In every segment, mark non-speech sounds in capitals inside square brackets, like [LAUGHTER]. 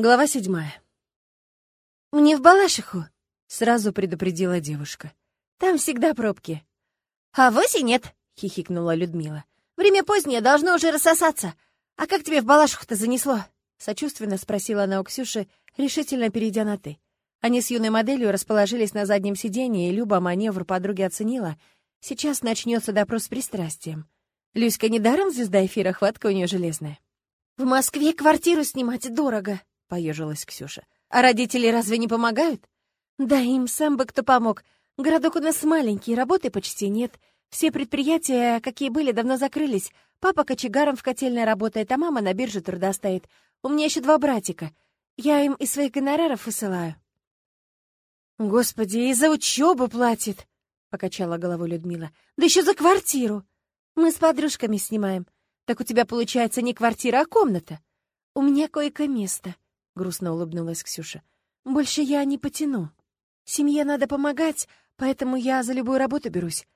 Глава седьмая. «Мне в Балашиху», — сразу предупредила девушка. «Там всегда пробки». «А вовсе нет», — хихикнула Людмила. «Время позднее, должно уже рассосаться. А как тебе в Балашиху-то занесло?» Сочувственно спросила она у Ксюши, решительно перейдя на «ты». Они с юной моделью расположились на заднем сиденье, и Люба маневр подруги оценила. Сейчас начнется допрос с пристрастием. Люська недаром звезда эфира, хватка у нее железная. «В Москве квартиру снимать дорого», — поежилась Ксюша. «А родители разве не помогают?» «Да им сам бы кто помог. Городок у нас маленький, работы почти нет. Все предприятия, какие были, давно закрылись. Папа кочегаром в котельной работает, а мама на бирже труда стоит. У меня еще два братика. Я им из своих гонораров высылаю». «Господи, и за учебу платит!» — покачала головой Людмила. «Да еще за квартиру! Мы с подружками снимаем. Так у тебя получается не квартира, а комната. У меня койко-место грустно улыбнулась Ксюша. Больше я не потяну. Семье надо помогать, поэтому я за любую работу берусь.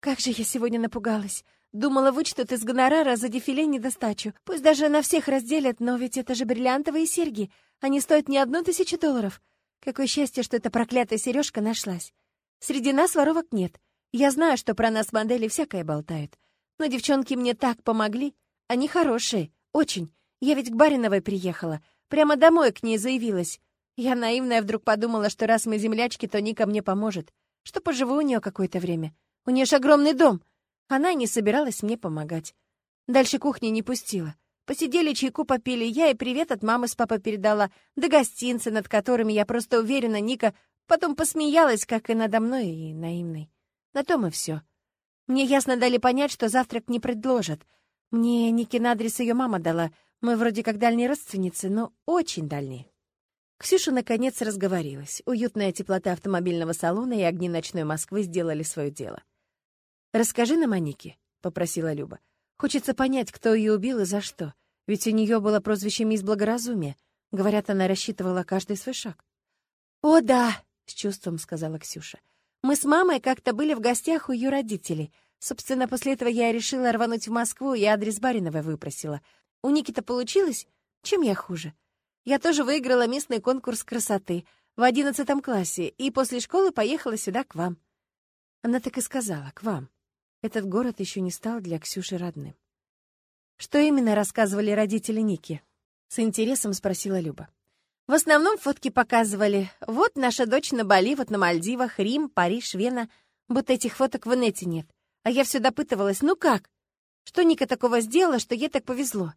Как же я сегодня напугалась. Думала, вычтут из гонорара за дефиле недостачу. Пусть даже на всех разделят, но ведь это же бриллиантовые серьги. Они стоят не одну тысячу долларов. Какое счастье, что эта проклятая сережка нашлась. Среди нас воровок нет. Я знаю, что про нас модели всякое болтают. Но девчонки мне так помогли. Они хорошие, очень. Я ведь к Бариновой приехала. Прямо домой к ней заявилась. Я наивная вдруг подумала, что раз мы землячки, то Ника мне поможет. Что поживу у нее какое-то время. У нее ж огромный дом. Она не собиралась мне помогать. Дальше кухни не пустила. Посидели, чайку попили, я и привет от мамы с папой передала, да гостинцы, над которыми, я просто уверена, Ника потом посмеялась, как и надо мной, и наивной. На том и все. Мне ясно дали понять, что завтрак не предложат. Мне Никин адрес ее мама дала, мы вроде как дальние родственницы, но очень дальние. Ксюша наконец разговорилась. Уютная теплота автомобильного салона и огни ночной Москвы сделали свое дело. «Расскажи нам о Нике», — попросила Люба. «Хочется понять, кто ее убил и за что. Ведь у нее было прозвище «Мисс Благоразумие». Говорят, она рассчитывала каждый свой шаг». «О, да», — с чувством сказала Ксюша. «Мы с мамой как-то были в гостях у ее родителей. Собственно, после этого я решила рвануть в Москву и адрес Бариновой выпросила. У Ники-то получилось? Чем я хуже? Я тоже выиграла местный конкурс красоты в одиннадцатом классе и после школы поехала сюда к вам. Она так и сказала, к вам. Этот город еще не стал для Ксюши родным. Что именно рассказывали родители Ники? С интересом спросила Люба. В основном фотки показывали. Вот наша дочь на Бали, вот на Мальдивах, Рим, Париж, Вена. Будто этих фоток в инете нет. А я все допытывалась, ну как? Что Ника такого сделала, что ей так повезло?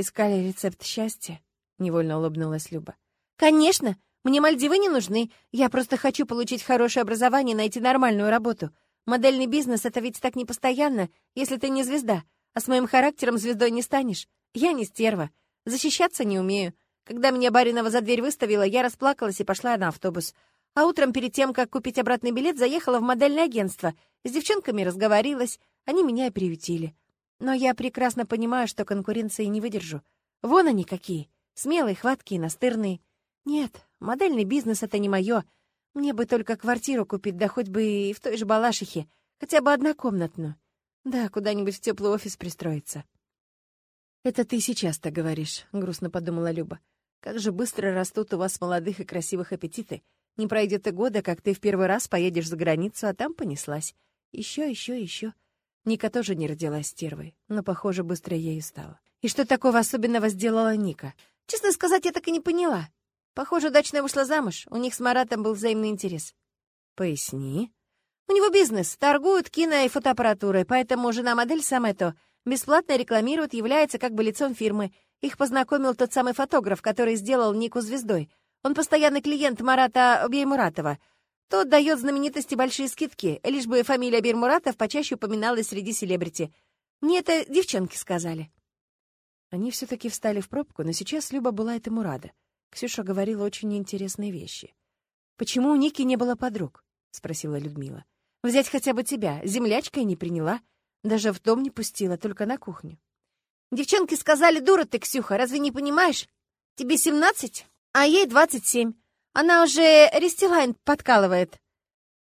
«Искали рецепт счастья?» — невольно улыбнулась Люба. «Конечно! Мне Мальдивы не нужны. Я просто хочу получить хорошее образование и найти нормальную работу. Модельный бизнес — это ведь так непостоянно, если ты не звезда. А с моим характером звездой не станешь. Я не стерва. Защищаться не умею. Когда меня Баринова за дверь выставила, я расплакалась и пошла на автобус. А утром, перед тем, как купить обратный билет, заехала в модельное агентство. С девчонками разговорилась. Они меня приютили. Но я прекрасно понимаю, что конкуренции не выдержу. Вон они какие. Смелые, хваткие, настырные. Нет, модельный бизнес — это не мое. Мне бы только квартиру купить, да хоть бы и в той же Балашихе. Хотя бы однокомнатную. Да, куда-нибудь в теплый офис пристроиться. «Это ты сейчас так говоришь», — грустно подумала Люба. «Как же быстро растут у вас молодых и красивых аппетиты. Не пройдет и года, как ты в первый раз поедешь за границу, а там понеслась. Еще, еще, еще. Ника тоже не родилась стервой, но, похоже, быстро ею стала. И что такого особенного сделала Ника? Честно сказать, я так и не поняла. Похоже, удачно вышла замуж. У них с Маратом был взаимный интерес. Поясни. У него бизнес. Торгуют кино и фотоаппаратурой, поэтому жена-модель самое то. Бесплатно рекламирует, является как бы лицом фирмы. Их познакомил тот самый фотограф, который сделал Нику звездой. Он постоянный клиент Марата Беймуратова — тот дает знаменитости большие скидки, лишь бы фамилия Бирмуратов почаще упоминалась среди селебрити. Мне это девчонки сказали. Они все-таки встали в пробку, но сейчас Люба была этому рада. Ксюша говорила очень интересные вещи. «Почему у Ники не было подруг?» — спросила Людмила. «Взять хотя бы тебя. Землячка и не приняла. Даже в дом не пустила, только на кухню». «Девчонки сказали, дура ты, Ксюха, разве не понимаешь? Тебе семнадцать, а ей двадцать семь. Она уже Рестилайн подкалывает.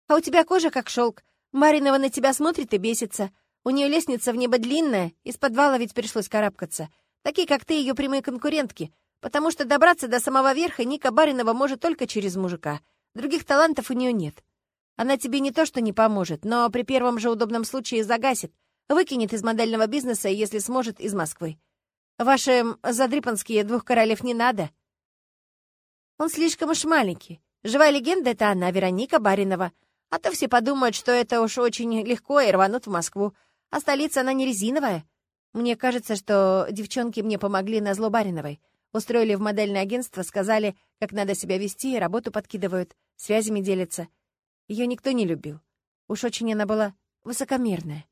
А у тебя кожа как шелк. Маринова на тебя смотрит и бесится. У нее лестница в небо длинная, из подвала ведь пришлось карабкаться. Такие, как ты, ее прямые конкурентки. Потому что добраться до самого верха Ника Баринова может только через мужика. Других талантов у нее нет. Она тебе не то что не поможет, но при первом же удобном случае загасит, выкинет из модельного бизнеса, если сможет, из Москвы. Ваши задрипанские двух королев не надо. Он слишком уж маленький. Живая легенда — это она, Вероника Баринова. А то все подумают, что это уж очень легко и рванут в Москву. А столица, она не резиновая. Мне кажется, что девчонки мне помогли на зло Бариновой. Устроили в модельное агентство, сказали, как надо себя вести, работу подкидывают, связями делятся. Ее никто не любил. Уж очень она была высокомерная.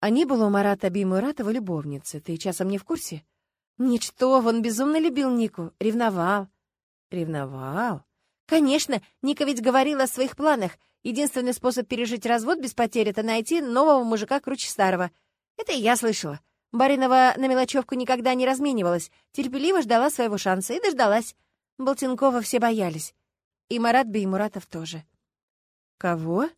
А не было у Марата Бимуратова любовницы. Ты часом не в курсе? Нет, что, он безумно любил Нику, ревновал. Ревновал? Конечно, Ника ведь говорила о своих планах. Единственный способ пережить развод без потерь — это найти нового мужика круче старого. Это и я слышала. Баринова на мелочевку никогда не разменивалась, терпеливо ждала своего шанса и дождалась. Болтинкова все боялись. И Марат Беймуратов тоже. Кого?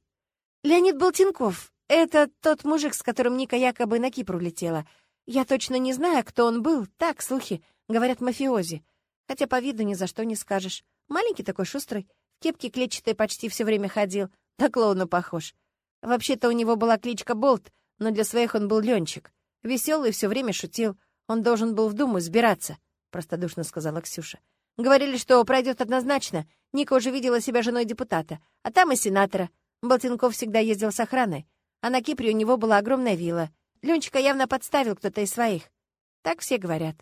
Леонид Болтинков. Это тот мужик, с которым Ника якобы на Кипр улетела. Я точно не знаю, кто он был. Так, слухи. Говорят, мафиози. Хотя по виду ни за что не скажешь. Маленький такой шустрый. В кепке клетчатой почти все время ходил. На клоуна похож. Вообще-то у него была кличка Болт, но для своих он был Ленчик. Веселый, все время шутил. Он должен был в Думу избираться, — простодушно сказала Ксюша. Говорили, что пройдет однозначно. Ника уже видела себя женой депутата, а там и сенатора. Болтинков всегда ездил с охраной, а на Кипре у него была огромная вилла. Ленчика явно подставил кто-то из своих. Так все говорят.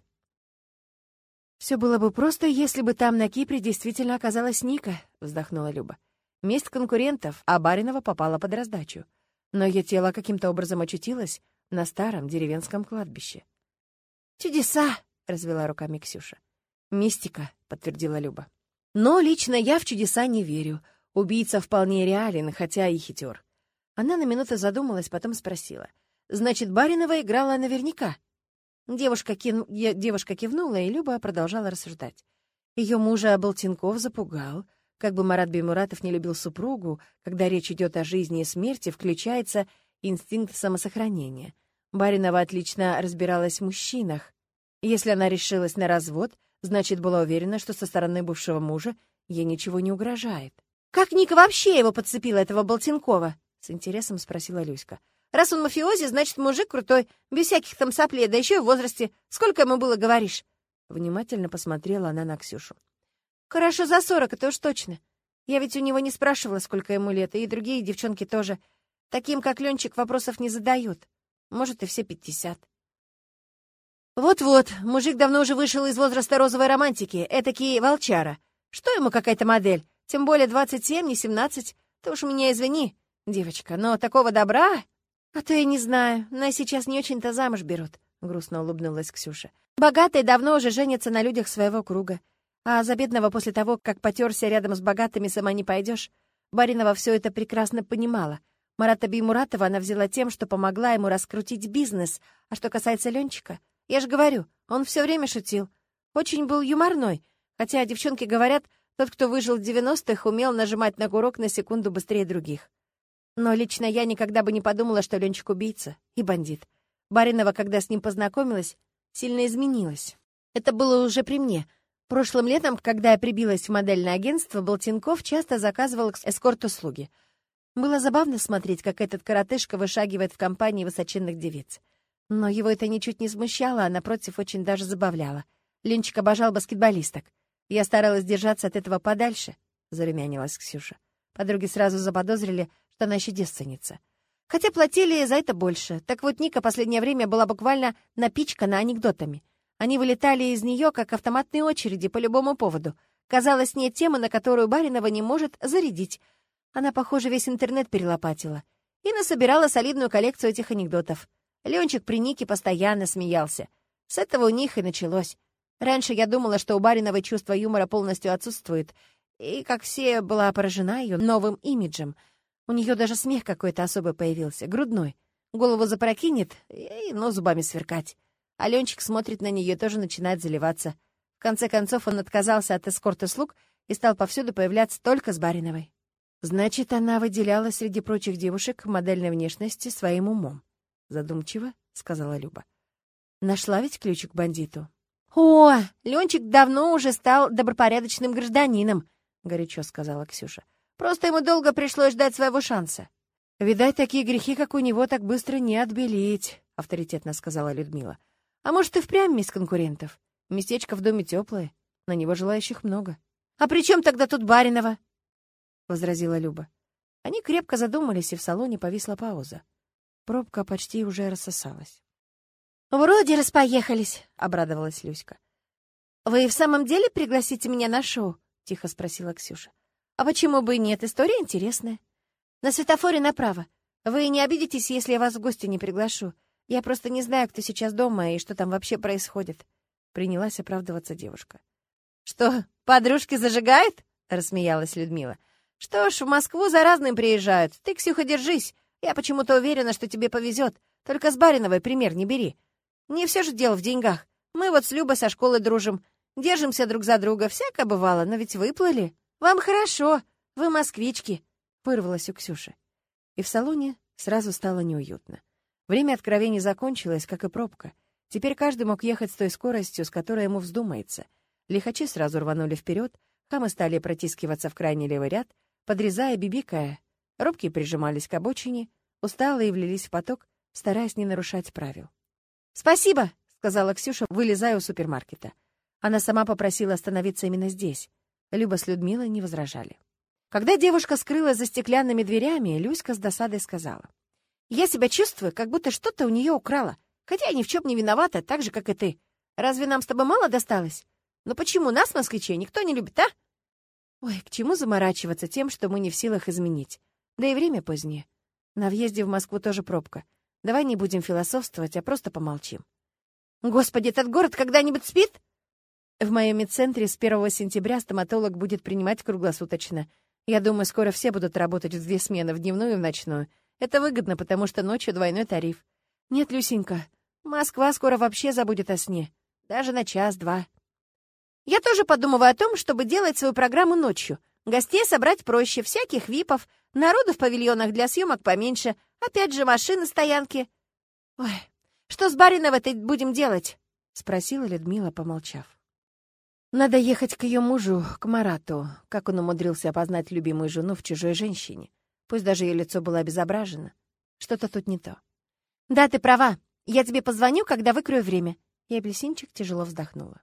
Все было бы просто, если бы там на Кипре действительно оказалась Ника, вздохнула Люба. Месть конкурентов, а Баринова попала под раздачу. Но ее тело каким-то образом очутилось на старом деревенском кладбище. «Чудеса!» — развела руками Ксюша. «Мистика», — подтвердила Люба. «Но лично я в чудеса не верю. Убийца вполне реален, хотя и хитер». Она на минуту задумалась, потом спросила. «Значит, Баринова играла наверняка?» Девушка, кин... Девушка кивнула, и Люба продолжала рассуждать. Ее мужа Болтинков запугал. Как бы Марат Беймуратов не любил супругу, когда речь идет о жизни и смерти, включается инстинкт самосохранения. Баринова отлично разбиралась в мужчинах. Если она решилась на развод, Значит, была уверена, что со стороны бывшего мужа ей ничего не угрожает. «Как Ника вообще его подцепила, этого Болтинкова?» — с интересом спросила Люська. «Раз он мафиози, значит, мужик крутой, без всяких там соплей, да еще и в возрасте. Сколько ему было, говоришь?» Внимательно посмотрела она на Ксюшу. «Хорошо за сорок, это уж точно. Я ведь у него не спрашивала, сколько ему лет, и другие девчонки тоже. Таким, как Ленчик, вопросов не задают. Может, и все пятьдесят. Вот-вот, мужик давно уже вышел из возраста розовой романтики, этакий волчара. Что ему какая-то модель? Тем более 27, не 17. Ты уж меня извини, девочка, но такого добра... А то я не знаю, нас сейчас не очень-то замуж берут, — грустно улыбнулась Ксюша. Богатые давно уже женятся на людях своего круга. А за бедного после того, как потерся рядом с богатыми, сама не пойдешь. Баринова все это прекрасно понимала. Марата Бимуратова она взяла тем, что помогла ему раскрутить бизнес. А что касается Ленчика, я же говорю, он все время шутил. Очень был юморной. Хотя девчонки говорят, тот, кто выжил в 90-х, умел нажимать на курок на секунду быстрее других. Но лично я никогда бы не подумала, что Ленчик убийца и бандит. Баринова, когда с ним познакомилась, сильно изменилась. Это было уже при мне. Прошлым летом, когда я прибилась в модельное агентство, Болтинков часто заказывал эскорт-услуги. Было забавно смотреть, как этот коротышка вышагивает в компании высоченных девиц. Но его это ничуть не смущало, а, напротив, очень даже забавляло. Ленчик обожал баскетболисток. Я старалась держаться от этого подальше, — зарумянилась Ксюша. Подруги сразу заподозрили, что она еще девственница. Хотя платили за это больше. Так вот, Ника последнее время была буквально напичкана анекдотами. Они вылетали из нее, как автоматные очереди, по любому поводу. Казалось, нет темы, на которую Баринова не может зарядить. Она, похоже, весь интернет перелопатила. И насобирала солидную коллекцию этих анекдотов. Ленчик при Нике постоянно смеялся. С этого у них и началось. Раньше я думала, что у Бариновой чувство юмора полностью отсутствует, и, как все, была поражена ее новым имиджем. У нее даже смех какой-то особый появился, грудной. Голову запрокинет и ну зубами сверкать. А Ленчик смотрит на нее и тоже начинает заливаться. В конце концов, он отказался от эскорт-услуг и стал повсюду появляться только с Бариновой. Значит, она выделяла среди прочих девушек модельной внешности своим умом задумчиво сказала Люба. Нашла ведь ключик к бандиту? «О, Ленчик давно уже стал добропорядочным гражданином», — горячо сказала Ксюша. «Просто ему долго пришлось ждать своего шанса». «Видать, такие грехи, как у него, так быстро не отбелить», — авторитетно сказала Людмила. «А может, и впрямь мисс конкурентов? Местечко в доме теплое, на него желающих много». «А при чем тогда тут Баринова?» — возразила Люба. Они крепко задумались, и в салоне повисла пауза. Пробка почти уже рассосалась. «Вроде распоехались», — обрадовалась Люська. «Вы в самом деле пригласите меня на шоу?» — тихо спросила Ксюша. «А почему бы и нет? История интересная. На светофоре направо. Вы не обидитесь, если я вас в гости не приглашу. Я просто не знаю, кто сейчас дома и что там вообще происходит». Принялась оправдываться девушка. «Что, подружки зажигают?» — рассмеялась Людмила. «Что ж, в Москву за разным приезжают. Ты, Ксюха, держись. Я почему-то уверена, что тебе повезет. Только с Бариновой пример не бери. Не все же дело в деньгах. Мы вот с Любой со школы дружим. Держимся друг за друга. Всяко бывало, но ведь выплыли. Вам хорошо. Вы москвички», — вырвалась у Ксюши. И в салоне сразу стало неуютно. Время откровений закончилось, как и пробка. Теперь каждый мог ехать с той скоростью, с которой ему вздумается. Лихачи сразу рванули вперед, хамы стали протискиваться в крайний левый ряд, подрезая, бибикая. Робкие прижимались к обочине, усталые влились в поток, стараясь не нарушать правил. «Спасибо!» — сказала Ксюша, вылезая у супермаркета. Она сама попросила остановиться именно здесь. Люба с Людмилой не возражали. Когда девушка скрылась за стеклянными дверями, Люська с досадой сказала. «Я себя чувствую, как будто что-то у нее украла, хотя я ни в чем не виновата, так же, как и ты. Разве нам с тобой мало досталось? Но почему нас, москвичей, никто не любит, а?» Ой, к чему заморачиваться тем, что мы не в силах изменить? Да и время позднее. На въезде в Москву тоже пробка. Давай не будем философствовать, а просто помолчим. Господи, этот город когда-нибудь спит? В моем медцентре с 1 сентября стоматолог будет принимать круглосуточно. Я думаю, скоро все будут работать в две смены, в дневную и в ночную. Это выгодно, потому что ночью двойной тариф. Нет, Люсенька, Москва скоро вообще забудет о сне. Даже на час-два. Я тоже подумываю о том, чтобы делать свою программу ночью. Гостей собрать проще, всяких випов, народу в павильонах для съемок поменьше, опять же машины, стоянки. Ой, что с Бариновой-то будем делать? — спросила Людмила, помолчав. Надо ехать к ее мужу, к Марату, как он умудрился опознать любимую жену в чужой женщине. Пусть даже ее лицо было обезображено. Что-то тут не то. «Да, ты права. Я тебе позвоню, когда выкрою время». И апельсинчик тяжело вздохнула.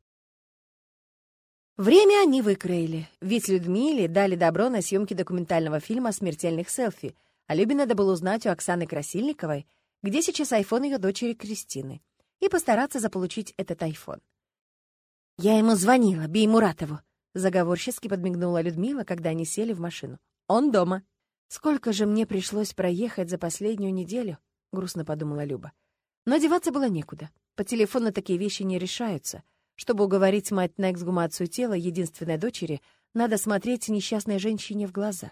Время они выкроили, ведь Людмиле дали добро на съемки документального фильма смертельных селфи, а Любе надо было узнать у Оксаны Красильниковой, где сейчас айфон ее дочери Кристины, и постараться заполучить этот айфон. «Я ему звонила, Бей Муратову», — заговорчески подмигнула Людмила, когда они сели в машину. «Он дома». «Сколько же мне пришлось проехать за последнюю неделю?» — грустно подумала Люба. Но деваться было некуда. По телефону такие вещи не решаются — чтобы уговорить мать на эксгумацию тела единственной дочери, надо смотреть несчастной женщине в глаза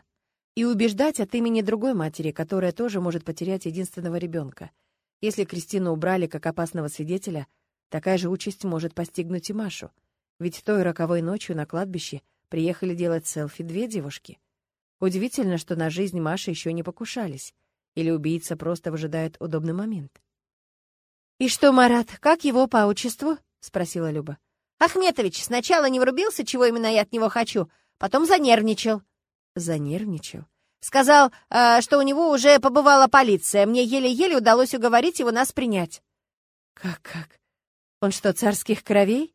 и убеждать от имени другой матери, которая тоже может потерять единственного ребенка. Если Кристину убрали как опасного свидетеля, такая же участь может постигнуть и Машу. Ведь той роковой ночью на кладбище приехали делать селфи две девушки. Удивительно, что на жизнь Маши еще не покушались. Или убийца просто выжидает удобный момент. «И что, Марат, как его по отчеству?» — спросила Люба. «Ахметович сначала не врубился, чего именно я от него хочу, потом занервничал». «Занервничал?» «Сказал, э, что у него уже побывала полиция. Мне еле-еле удалось уговорить его нас принять». «Как-как? Он что, царских кровей?»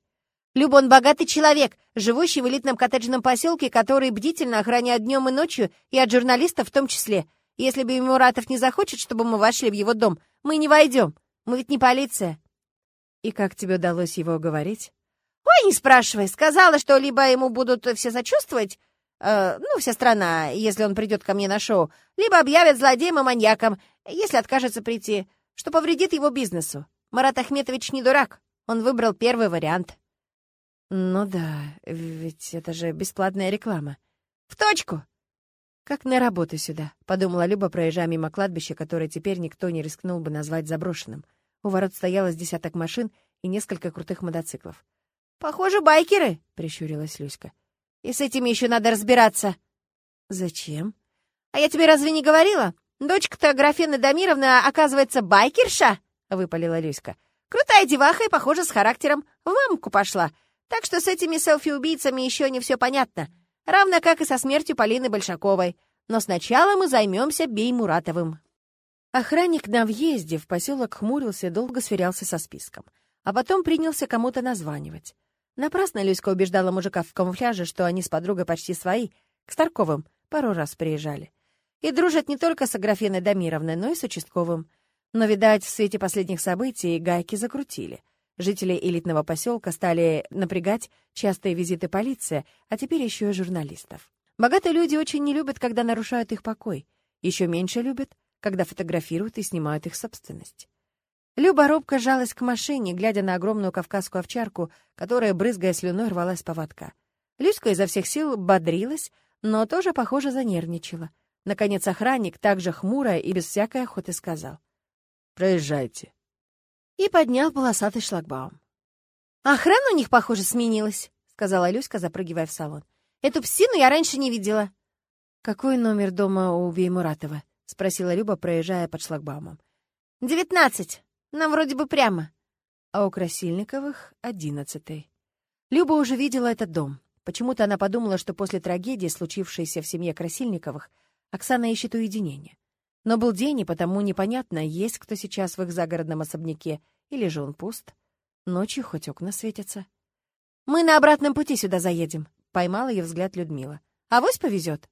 Люба, он богатый человек, живущий в элитном коттеджном поселке, который бдительно охраняет днем и ночью, и от журналистов в том числе. Если бы Муратов не захочет, чтобы мы вошли в его дом, мы не войдем. Мы ведь не полиция. «И как тебе удалось его уговорить?» «Ой, не спрашивай. Сказала, что либо ему будут все сочувствовать, э, ну, вся страна, если он придет ко мне на шоу, либо объявят злодеем и маньяком, если откажется прийти, что повредит его бизнесу. Марат Ахметович не дурак. Он выбрал первый вариант». «Ну да, ведь это же бесплатная реклама». «В точку!» «Как на работу сюда», — подумала Люба, проезжая мимо кладбища, которое теперь никто не рискнул бы назвать заброшенным. У ворот стояло с десяток машин и несколько крутых мотоциклов. «Похоже, байкеры!» — прищурилась Люська. «И с этими еще надо разбираться!» «Зачем?» «А я тебе разве не говорила? Дочка-то Графена Дамировна, оказывается, байкерша!» — выпалила Люська. Крутая деваха и, похоже, с характером. В мамку пошла. Так что с этими селфи-убийцами еще не все понятно. Равно как и со смертью Полины Большаковой. Но сначала мы займемся Беймуратовым. Охранник на въезде в поселок хмурился и долго сверялся со списком. А потом принялся кому-то названивать. Напрасно Люська убеждала мужика в камуфляже, что они с подругой почти свои, к Старковым пару раз приезжали. И дружат не только с Аграфеной Дамировной, но и с участковым. Но, видать, в свете последних событий гайки закрутили. Жители элитного поселка стали напрягать частые визиты полиции, а теперь еще и журналистов. Богатые люди очень не любят, когда нарушают их покой. Еще меньше любят, когда фотографируют и снимают их собственность. Люба робко жалась к машине, глядя на огромную кавказскую овчарку, которая, брызгая слюной, рвалась поводка. Люська изо всех сил бодрилась, но тоже, похоже, занервничала. Наконец охранник, также хмуро и без всякой охоты, сказал. «Проезжайте». И поднял полосатый шлагбаум. «Охрана у них, похоже, сменилась», — сказала Люська, запрыгивая в салон. «Эту псину я раньше не видела». «Какой номер дома у Беймуратова?» — спросила Люба, проезжая под шлагбаумом. «Девятнадцать. Нам вроде бы прямо». А у Красильниковых — одиннадцатый. Люба уже видела этот дом. Почему-то она подумала, что после трагедии, случившейся в семье Красильниковых, Оксана ищет уединение. Но был день, и потому непонятно, есть кто сейчас в их загородном особняке, или же он пуст. Ночью хоть окна светятся. «Мы на обратном пути сюда заедем», — поймала ее взгляд Людмила. «А вось повезет».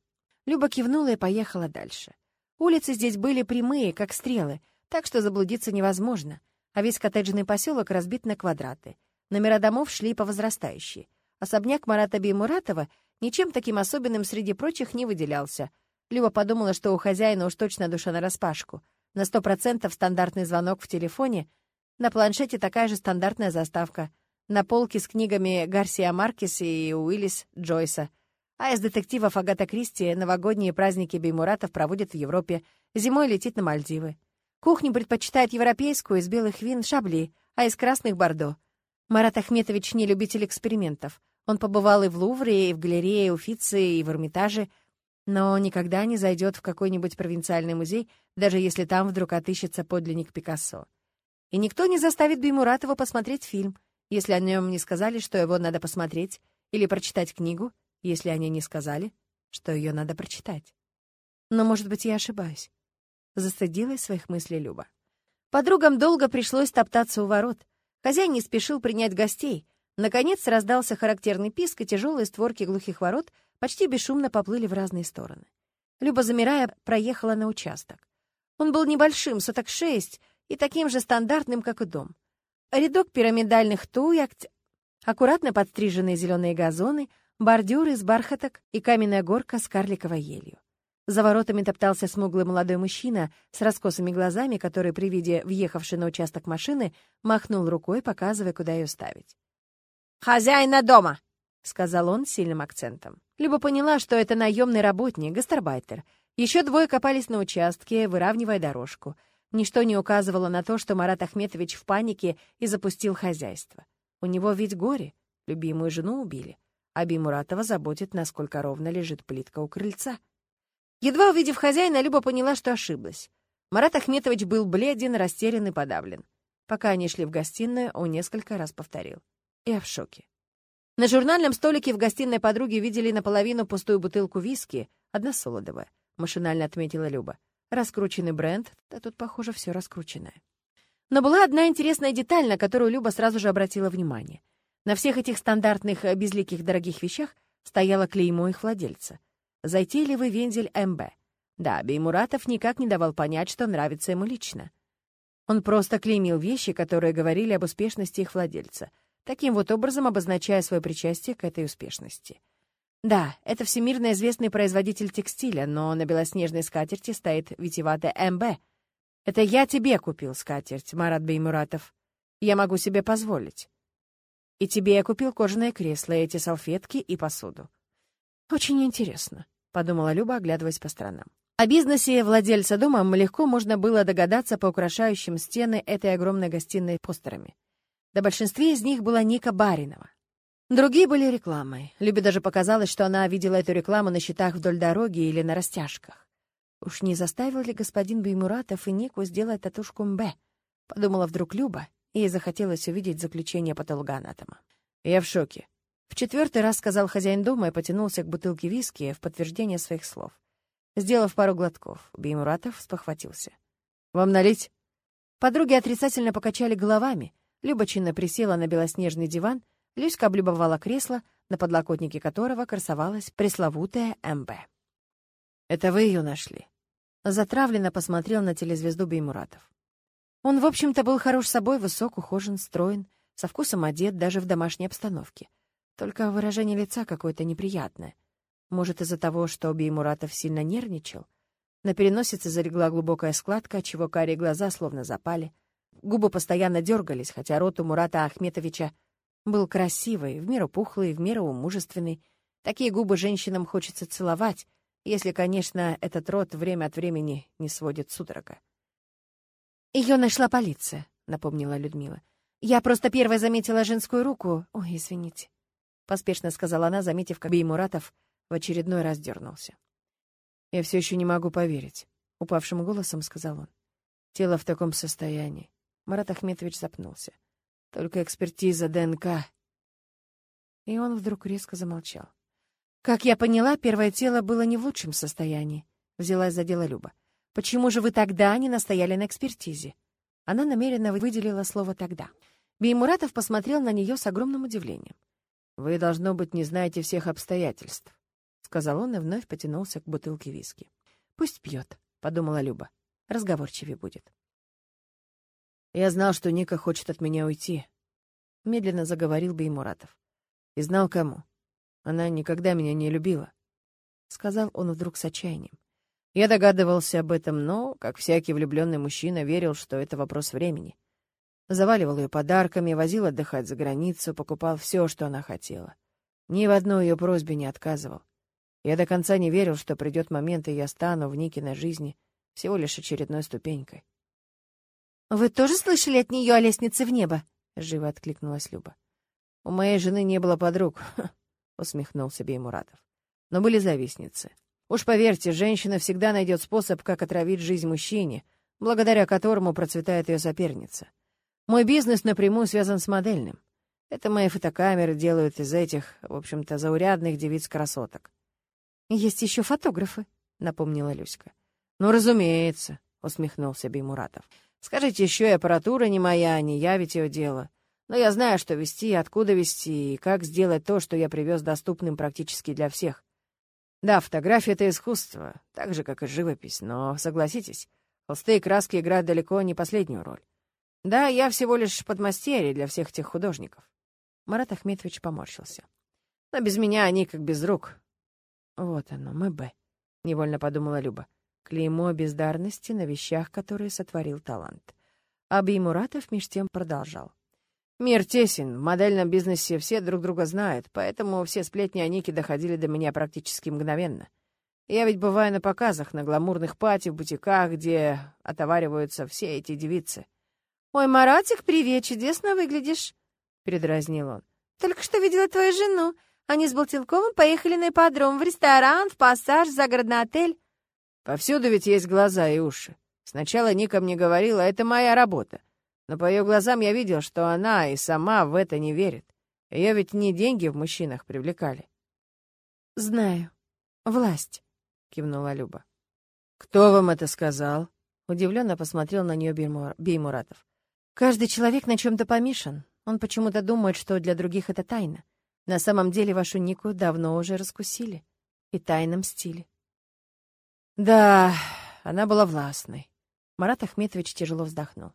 Люба кивнула и поехала дальше. Улицы здесь были прямые, как стрелы, так что заблудиться невозможно, а весь коттеджный поселок разбит на квадраты. Номера домов шли по возрастающей. Особняк Марата Беймуратова ничем таким особенным среди прочих не выделялся. Люба подумала, что у хозяина уж точно душа нараспашку. На сто процентов стандартный звонок в телефоне, на планшете такая же стандартная заставка, на полке с книгами Гарсия Маркес и Уиллис Джойса — а из детективов Агата Кристи новогодние праздники Беймуратов проводит в Европе, зимой летит на Мальдивы. Кухню предпочитает европейскую из белых вин Шабли, а из красных — Бордо. Марат Ахметович не любитель экспериментов. Он побывал и в Лувре, и в галерее Уфицы, и в Эрмитаже, но никогда не зайдет в какой-нибудь провинциальный музей, даже если там вдруг отыщется подлинник Пикассо. И никто не заставит Беймуратова посмотреть фильм, если о нем не сказали, что его надо посмотреть, или прочитать книгу, если они не сказали, что ее надо прочитать. Но, может быть, я ошибаюсь. Застыдилась своих мыслей Люба. Подругам долго пришлось топтаться у ворот. Хозяин не спешил принять гостей. Наконец раздался характерный писк, и тяжелые створки глухих ворот почти бесшумно поплыли в разные стороны. Люба, замирая, проехала на участок. Он был небольшим, соток шесть, и таким же стандартным, как и дом. Рядок пирамидальных туй, аккуратно подстриженные зеленые газоны, бордюр из бархаток и каменная горка с карликовой елью. За воротами топтался смуглый молодой мужчина с раскосыми глазами, который при виде въехавшей на участок машины махнул рукой, показывая, куда ее ставить. «Хозяина дома!» — сказал он с сильным акцентом. Люба поняла, что это наемный работник, гастарбайтер. Еще двое копались на участке, выравнивая дорожку. Ничто не указывало на то, что Марат Ахметович в панике и запустил хозяйство. У него ведь горе, любимую жену убили. Аби Муратова заботит, насколько ровно лежит плитка у крыльца. Едва увидев хозяина, Люба поняла, что ошиблась. Марат Ахметович был бледен, растерян и подавлен. Пока они шли в гостиную, он несколько раз повторил. Я в шоке. На журнальном столике в гостиной подруги видели наполовину пустую бутылку виски, одна солодовая, машинально отметила Люба. Раскрученный бренд, да тут, похоже, все раскрученное. Но была одна интересная деталь, на которую Люба сразу же обратила внимание. На всех этих стандартных э, безликих дорогих вещах стояло клеймо их владельца. Затейливый вензель МБ. Да, Беймуратов никак не давал понять, что нравится ему лично. Он просто клеймил вещи, которые говорили об успешности их владельца, таким вот образом обозначая свое причастие к этой успешности. Да, это всемирно известный производитель текстиля, но на белоснежной скатерти стоит витиеватая МБ. Это я тебе купил скатерть, Марат Беймуратов. Я могу себе позволить. И тебе я купил кожаное кресло, эти салфетки и посуду. Очень интересно, — подумала Люба, оглядываясь по сторонам. О бизнесе владельца дома легко можно было догадаться по украшающим стены этой огромной гостиной постерами. Да большинстве из них была Ника Баринова. Другие были рекламой. Любе даже показалось, что она видела эту рекламу на счетах вдоль дороги или на растяжках. Уж не заставил ли господин Беймуратов и Нику сделать татушку МБ? Подумала вдруг Люба Ей захотелось увидеть заключение патологоанатома. «Я в шоке», — в четвертый раз сказал хозяин дома и потянулся к бутылке виски в подтверждение своих слов. Сделав пару глотков, Беймуратов спохватился. «Вам налить?» Подруги отрицательно покачали головами. Люба чинно присела на белоснежный диван, Люська облюбовала кресло, на подлокотнике которого красовалась пресловутая МБ. «Это вы ее нашли?» Затравленно посмотрел на телезвезду Беймуратов. Он, в общем-то, был хорош собой, высок, ухожен, строен, со вкусом одет даже в домашней обстановке. Только выражение лица какое-то неприятное. Может, из-за того, что Беймуратов сильно нервничал? На переносице залегла глубокая складка, отчего карие глаза словно запали. Губы постоянно дергались, хотя рот у Мурата Ахметовича был красивый, в меру пухлый, в меру мужественный. Такие губы женщинам хочется целовать, если, конечно, этот рот время от времени не сводит судорога. Ее нашла полиция», — напомнила Людмила. «Я просто первая заметила женскую руку. Ой, извините», — поспешно сказала она, заметив, как Беймуратов в очередной раз дернулся. «Я все еще не могу поверить», — упавшим голосом сказал он. «Тело в таком состоянии». Марат Ахметович запнулся. «Только экспертиза ДНК». И он вдруг резко замолчал. «Как я поняла, первое тело было не в лучшем состоянии», — взялась за дело Люба. «Почему же вы тогда не настояли на экспертизе?» Она намеренно выделила слово «тогда». Беймуратов посмотрел на нее с огромным удивлением. «Вы, должно быть, не знаете всех обстоятельств», — сказал он и вновь потянулся к бутылке виски. «Пусть пьет», — подумала Люба. «Разговорчивее будет». «Я знал, что Ника хочет от меня уйти», — медленно заговорил Беймуратов. «И знал, кому. Она никогда меня не любила», — сказал он вдруг с отчаянием. Я догадывался об этом, но, как всякий влюбленный мужчина, верил, что это вопрос времени. Заваливал ее подарками, возил отдыхать за границу, покупал все, что она хотела. Ни в одной ее просьбе не отказывал. Я до конца не верил, что придет момент, и я стану в Никиной жизни всего лишь очередной ступенькой. «Вы тоже слышали от нее о лестнице в небо?» — живо откликнулась Люба. «У моей жены не было подруг», [LAUGHS] — усмехнулся Беймуратов. «Но были завистницы. Уж поверьте, женщина всегда найдет способ, как отравить жизнь мужчине, благодаря которому процветает ее соперница. Мой бизнес напрямую связан с модельным. Это мои фотокамеры делают из этих, в общем-то, заурядных девиц-красоток. «Есть еще фотографы», — напомнила Люська. «Ну, разумеется», — усмехнулся Беймуратов. «Скажите, еще и аппаратура не моя, не я ведь ее дело. Но я знаю, что вести, откуда вести, и как сделать то, что я привез доступным практически для всех. Да, фотография — это искусство, так же, как и живопись, но, согласитесь, холсты и краски играют далеко не последнюю роль. Да, я всего лишь подмастерье для всех тех художников. Марат Ахметович поморщился. Но без меня они как без рук. Вот оно, МБ, — невольно подумала Люба. Клеймо бездарности на вещах, которые сотворил талант. Аби Муратов меж тем продолжал. Мир тесен, в модельном бизнесе все друг друга знают, поэтому все сплетни о Нике доходили до меня практически мгновенно. Я ведь бываю на показах, на гламурных пати, в бутиках, где отовариваются все эти девицы. «Ой, Маратик, привет, чудесно выглядишь!» — передразнил он. «Только что видела твою жену. Они с Болтилковым поехали на ипподром, в ресторан, в пассаж, в загородный отель». «Повсюду ведь есть глаза и уши. Сначала Ника мне говорила, это моя работа но по ее глазам я видел, что она и сама в это не верит. Ее ведь не деньги в мужчинах привлекали. «Знаю. Власть», — кивнула Люба. «Кто вам это сказал?» Удивленно посмотрел на нее Беймуратов. «Каждый человек на чем-то помешан. Он почему-то думает, что для других это тайна. На самом деле вашу Нику давно уже раскусили и тайном стиле». «Да, она была властной». Марат Ахметович тяжело вздохнул.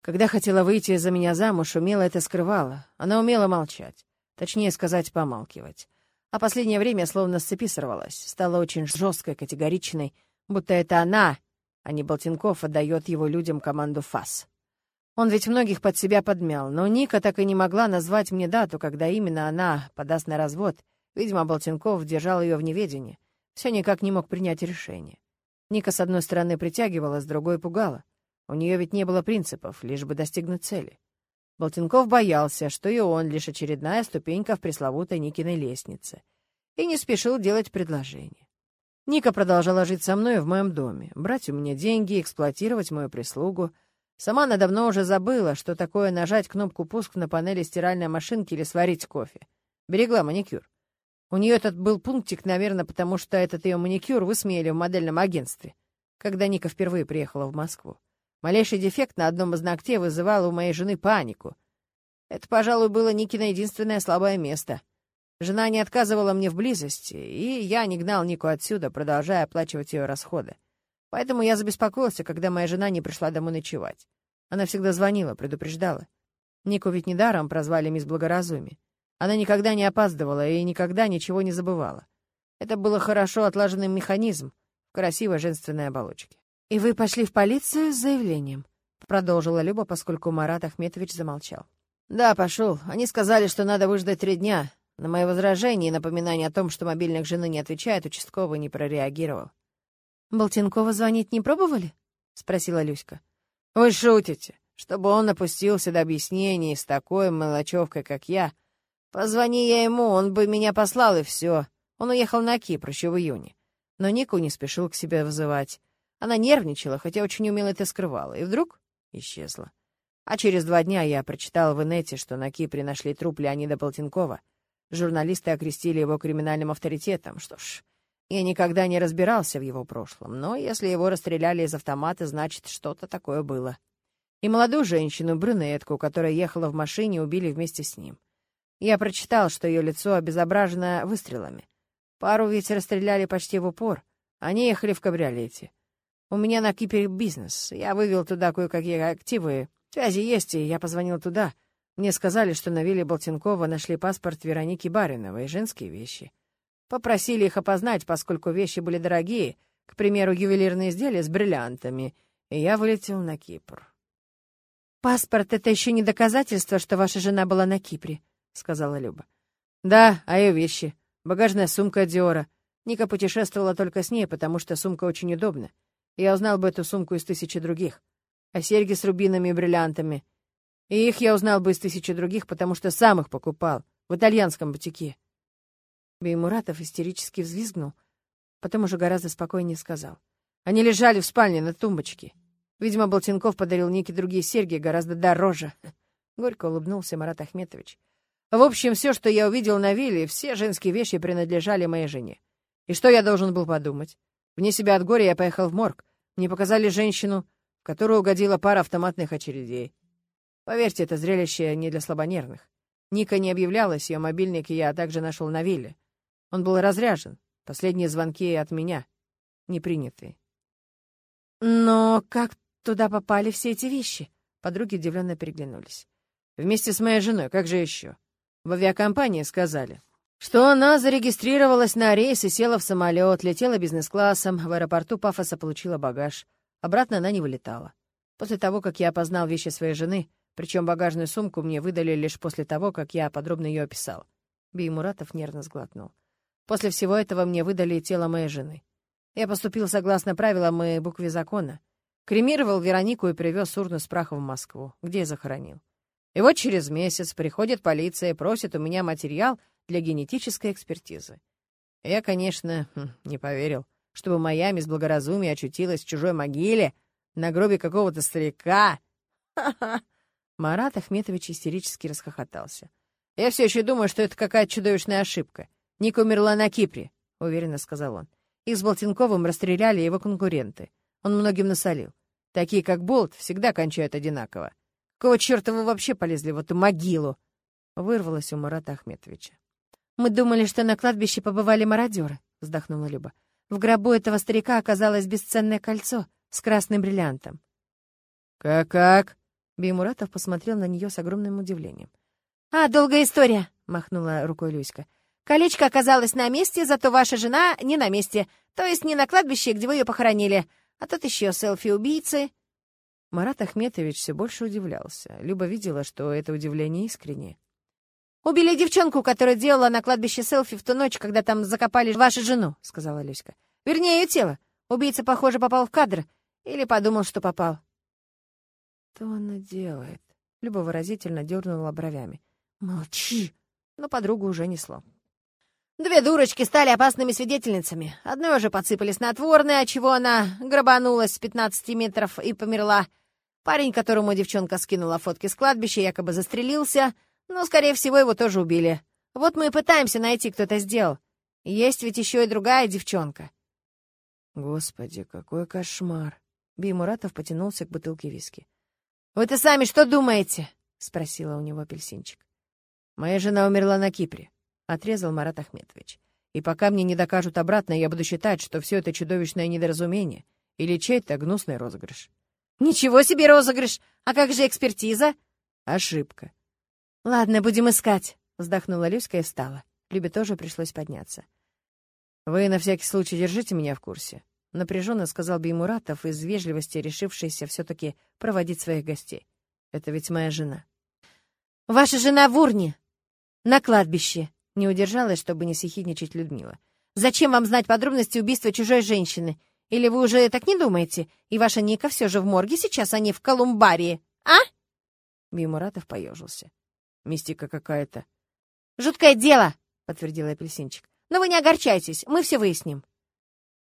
Когда хотела выйти за меня замуж, умело это скрывала. Она умела молчать. Точнее сказать, помалкивать. А последнее время словно с цепи сорвалась. Стала очень жесткой, категоричной, будто это она, а не Болтинков, отдает его людям команду ФАС. Он ведь многих под себя подмял, но Ника так и не могла назвать мне дату, когда именно она подаст на развод. Видимо, Болтинков держал ее в неведении. Все никак не мог принять решение. Ника, с одной стороны, притягивала, с другой — пугала. У нее ведь не было принципов, лишь бы достигнуть цели. Болтинков боялся, что и он лишь очередная ступенька в пресловутой Никиной лестнице, и не спешил делать предложение. Ника продолжала жить со мной в моем доме, брать у меня деньги, эксплуатировать мою прислугу. Сама она давно уже забыла, что такое нажать кнопку «Пуск» на панели стиральной машинки или сварить кофе. Берегла маникюр. У нее этот был пунктик, наверное, потому что этот ее маникюр высмеяли в модельном агентстве, когда Ника впервые приехала в Москву. Малейший дефект на одном из ногтей вызывал у моей жены панику. Это, пожалуй, было Никино единственное слабое место. Жена не отказывала мне в близости, и я не гнал Нику отсюда, продолжая оплачивать ее расходы. Поэтому я забеспокоился, когда моя жена не пришла домой ночевать. Она всегда звонила, предупреждала. Нику ведь недаром прозвали мисс Благоразумие. Она никогда не опаздывала и никогда ничего не забывала. Это было хорошо отлаженный механизм в красивой женственной оболочке. «И вы пошли в полицию с заявлением?» — продолжила Люба, поскольку Марат Ахметович замолчал. «Да, пошел. Они сказали, что надо выждать три дня. На мои возражения и напоминание о том, что мобильник жены не отвечает, участковый не прореагировал. «Болтинкова звонить не пробовали?» — спросила Люська. «Вы шутите. Чтобы он опустился до объяснений с такой мелочевкой, как я. Позвони я ему, он бы меня послал, и все. Он уехал на Кипр еще в июне. Но Нику не спешил к себе вызывать. Она нервничала, хотя очень умело это скрывала, и вдруг исчезла. А через два дня я прочитал в инете, что на Кипре нашли труп Леонида Болтинкова. Журналисты окрестили его криминальным авторитетом. Что ж, я никогда не разбирался в его прошлом, но если его расстреляли из автомата, значит, что-то такое было. И молодую женщину, брюнетку, которая ехала в машине, убили вместе с ним. Я прочитал, что ее лицо обезображено выстрелами. Пару ведь расстреляли почти в упор. Они ехали в кабриолете. У меня на Кипре бизнес. Я вывел туда кое-какие активы. Связи есть, и я позвонил туда. Мне сказали, что на вилле Болтинкова нашли паспорт Вероники Бариновой и женские вещи. Попросили их опознать, поскольку вещи были дорогие, к примеру, ювелирные изделия с бриллиантами, и я вылетел на Кипр. «Паспорт — это еще не доказательство, что ваша жена была на Кипре», — сказала Люба. «Да, а ее вещи. Багажная сумка Диора. Ника путешествовала только с ней, потому что сумка очень удобна. Я узнал бы эту сумку из тысячи других. А серьги с рубинами и бриллиантами. И их я узнал бы из тысячи других, потому что сам их покупал. В итальянском бутике. Беймуратов истерически взвизгнул, потом уже гораздо спокойнее сказал. Они лежали в спальне на тумбочке. Видимо, Болтинков подарил Нике другие серьги, гораздо дороже. [LAUGHS] Горько улыбнулся Марат Ахметович. В общем, все, что я увидел на вилле, все женские вещи принадлежали моей жене. И что я должен был подумать? Вне себя от горя я поехал в морг. Мне показали женщину, в которую угодила пара автоматных очередей. Поверьте, это зрелище не для слабонервных. Ника не объявлялась, ее мобильник я также нашел на вилле. Он был разряжен. Последние звонки от меня. Не принятые. «Но как туда попали все эти вещи?» Подруги удивленно переглянулись. «Вместе с моей женой, как же еще?» В авиакомпании сказали, что она зарегистрировалась на рейс и села в самолет, летела бизнес-классом, в аэропорту Пафоса получила багаж. Обратно она не вылетала. После того, как я опознал вещи своей жены, причем багажную сумку мне выдали лишь после того, как я подробно ее описал. Беймуратов нервно сглотнул. После всего этого мне выдали тело моей жены. Я поступил согласно правилам и букве закона. Кремировал Веронику и привез урну с прахом в Москву, где я захоронил. И вот через месяц приходит полиция и просит у меня материал для генетической экспертизы. Я, конечно, хм, не поверил, чтобы моя мисс благоразумия очутилась в чужой могиле на гробе какого-то старика. Ха-ха! Марат Ахметович истерически расхохотался. Я все еще думаю, что это какая-то чудовищная ошибка. Ника умерла на Кипре, — уверенно сказал он. Их с Болтинковым расстреляли его конкуренты. Он многим насолил. Такие, как Болт, всегда кончают одинаково. Какого черта вы вообще полезли в эту могилу? Вырвалось у Марата Ахметовича. «Мы думали, что на кладбище побывали мародеры», — вздохнула Люба. «В гробу этого старика оказалось бесценное кольцо с красным бриллиантом». «Как-как?» Беймуратов посмотрел на нее с огромным удивлением. «А, долгая история», — махнула рукой Люська. Колечко оказалось на месте, зато ваша жена не на месте, то есть не на кладбище, где вы ее похоронили. А тут еще селфи убийцы». Марат Ахметович все больше удивлялся. Люба видела, что это удивление искреннее. «Убили девчонку, которая делала на кладбище селфи в ту ночь, когда там закопали вашу жену», — сказала Люська. «Вернее, ее тело. Убийца, похоже, попал в кадр. Или подумал, что попал». «Что она делает?» Люба выразительно дернула бровями. «Молчи!» Но подругу уже несло. Две дурочки стали опасными свидетельницами. Одной уже подсыпали снотворное, чего она грабанулась с 15 метров и померла. Парень, которому девчонка скинула фотки с кладбища, якобы застрелился, но, скорее всего, его тоже убили. Вот мы и пытаемся найти, кто это сделал. Есть ведь еще и другая девчонка. Господи, какой кошмар. Би Муратов потянулся к бутылке виски. «Вы-то сами что думаете?» — спросила у него апельсинчик. «Моя жена умерла на Кипре», — отрезал Марат Ахметович. «И пока мне не докажут обратно, я буду считать, что все это чудовищное недоразумение или чей-то гнусный розыгрыш». «Ничего себе розыгрыш! А как же экспертиза?» «Ошибка». «Ладно, будем искать», — вздохнула Люська и встала. Любе тоже пришлось подняться. «Вы на всякий случай держите меня в курсе», — напряженно сказал Беймуратов, из вежливости решившийся все-таки проводить своих гостей. «Это ведь моя жена». «Ваша жена в урне, на кладбище», — не удержалась, чтобы не сихидничать Людмила. «Зачем вам знать подробности убийства чужой женщины? Или вы уже так не думаете? И ваша Ника все же в морге сейчас, а не в колумбарии, а?» Беймуратов поежился. «Мистика какая-то». «Жуткое дело», — подтвердил апельсинчик. «Но вы не огорчайтесь, мы все выясним».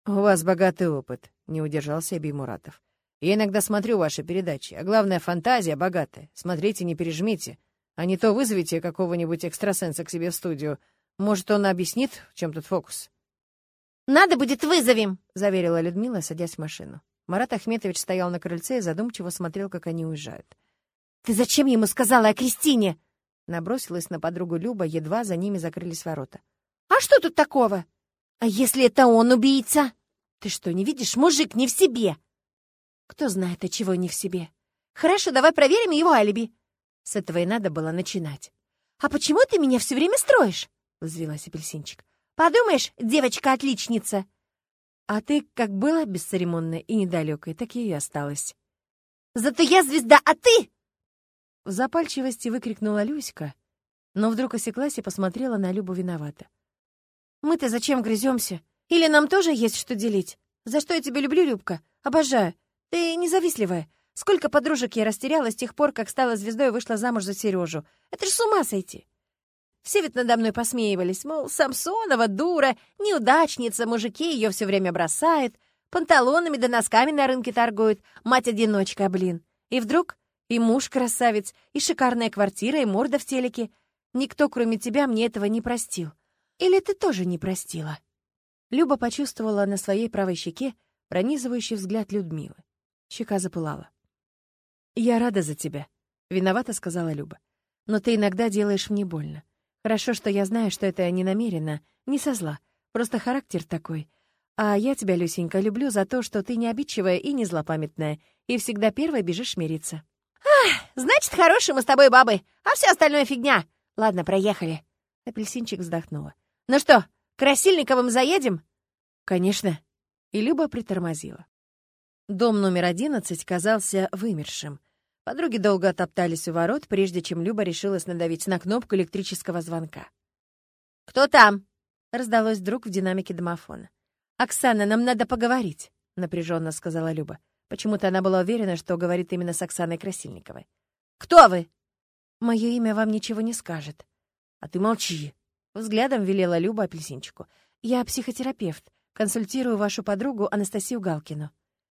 «У вас богатый опыт», — не удержался Беймуратов. «Я иногда смотрю ваши передачи, а главное, фантазия богатая. Смотрите, не пережмите, а не то вызовите какого-нибудь экстрасенса к себе в студию. Может, он объяснит, в чем тут фокус?» «Надо будет, вызовем», — заверила Людмила, садясь в машину. Марат Ахметович стоял на крыльце и задумчиво смотрел, как они уезжают. «Ты зачем ему сказала о Кристине?» Набросилась на подругу Люба, едва за ними закрылись ворота. «А что тут такого? А если это он убийца? Ты что, не видишь, мужик не в себе?» «Кто знает, от чего не в себе. Хорошо, давай проверим его алиби». С этого и надо было начинать. «А почему ты меня все время строишь?» — взвилась апельсинчик. «Подумаешь, девочка-отличница!» А ты как была бесцеремонная и недалекой, так и осталась. «Зато я звезда, а ты...» В запальчивости выкрикнула Люська, но вдруг осеклась и посмотрела на Любу виновато. «Мы-то зачем грыземся? Или нам тоже есть что делить? За что я тебя люблю, Любка? Обожаю. Ты независливая. Сколько подружек я растеряла с тех пор, как стала звездой и вышла замуж за Сережу. Это ж с ума сойти!» Все ведь надо мной посмеивались, мол, Самсонова, дура, неудачница, мужики ее все время бросают, панталонами да носками на рынке торгуют, мать-одиночка, блин. И вдруг и муж красавец, и шикарная квартира, и морда в телеке. Никто, кроме тебя, мне этого не простил. Или ты тоже не простила?» Люба почувствовала на своей правой щеке пронизывающий взгляд Людмилы. Щека запылала. «Я рада за тебя», — виновата сказала Люба. «Но ты иногда делаешь мне больно. Хорошо, что я знаю, что это не намеренно, не со зла, просто характер такой. А я тебя, Люсенька, люблю за то, что ты не обидчивая и не злопамятная, и всегда первой бежишь мириться». «Ах, значит, хорошие мы с тобой бабы, а все остальное фигня. Ладно, проехали». Апельсинчик вздохнула. «Ну что, к Красильниковым заедем?» «Конечно». И Люба притормозила. Дом номер одиннадцать казался вымершим. Подруги долго топтались у ворот, прежде чем Люба решилась надавить на кнопку электрического звонка. «Кто там?» — раздалось вдруг в динамике домофона. «Оксана, нам надо поговорить», — напряженно сказала Люба. Почему-то она была уверена, что говорит именно с Оксаной Красильниковой. «Кто вы?» «Мое имя вам ничего не скажет». «А ты молчи», — взглядом велела Люба апельсинчику. «Я психотерапевт. Консультирую вашу подругу Анастасию Галкину».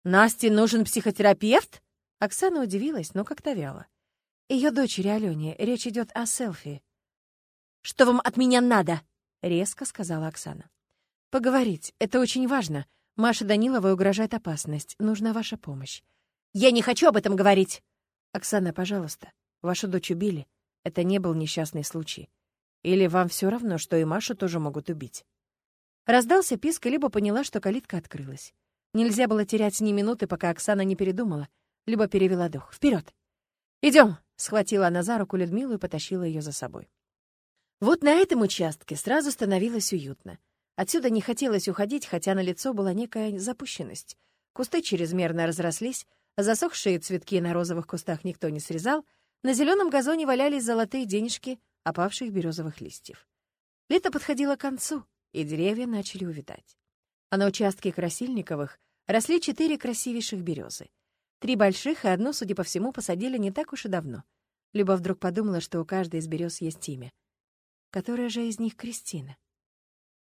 «Насте нужен психотерапевт?» Оксана удивилась, но как-то вяло. Ее дочери Алене. Речь идет о селфи. «Что вам от меня надо?» — резко сказала Оксана. «Поговорить. Это очень важно. Маша Даниловой угрожает опасность. Нужна ваша помощь». «Я не хочу об этом говорить!» «Оксана, пожалуйста, вашу дочь убили. Это не был несчастный случай. Или вам все равно, что и Машу тоже могут убить?» Раздался писк, и либо поняла, что калитка открылась. Нельзя было терять ни минуты, пока Оксана не передумала, либо перевела дух. Вперед! Идем! схватила она за руку Людмилу и потащила ее за собой. Вот на этом участке сразу становилось уютно. Отсюда не хотелось уходить, хотя на лицо была некая запущенность. Кусты чрезмерно разрослись, засохшие цветки на розовых кустах никто не срезал, на зеленом газоне валялись золотые денежки опавших березовых листьев. Лето подходило к концу, и деревья начали увядать. А на участке Красильниковых росли четыре красивейших березы. Три больших и одну, судя по всему, посадили не так уж и давно. Люба вдруг подумала, что у каждой из берез есть имя. Которая же из них Кристина?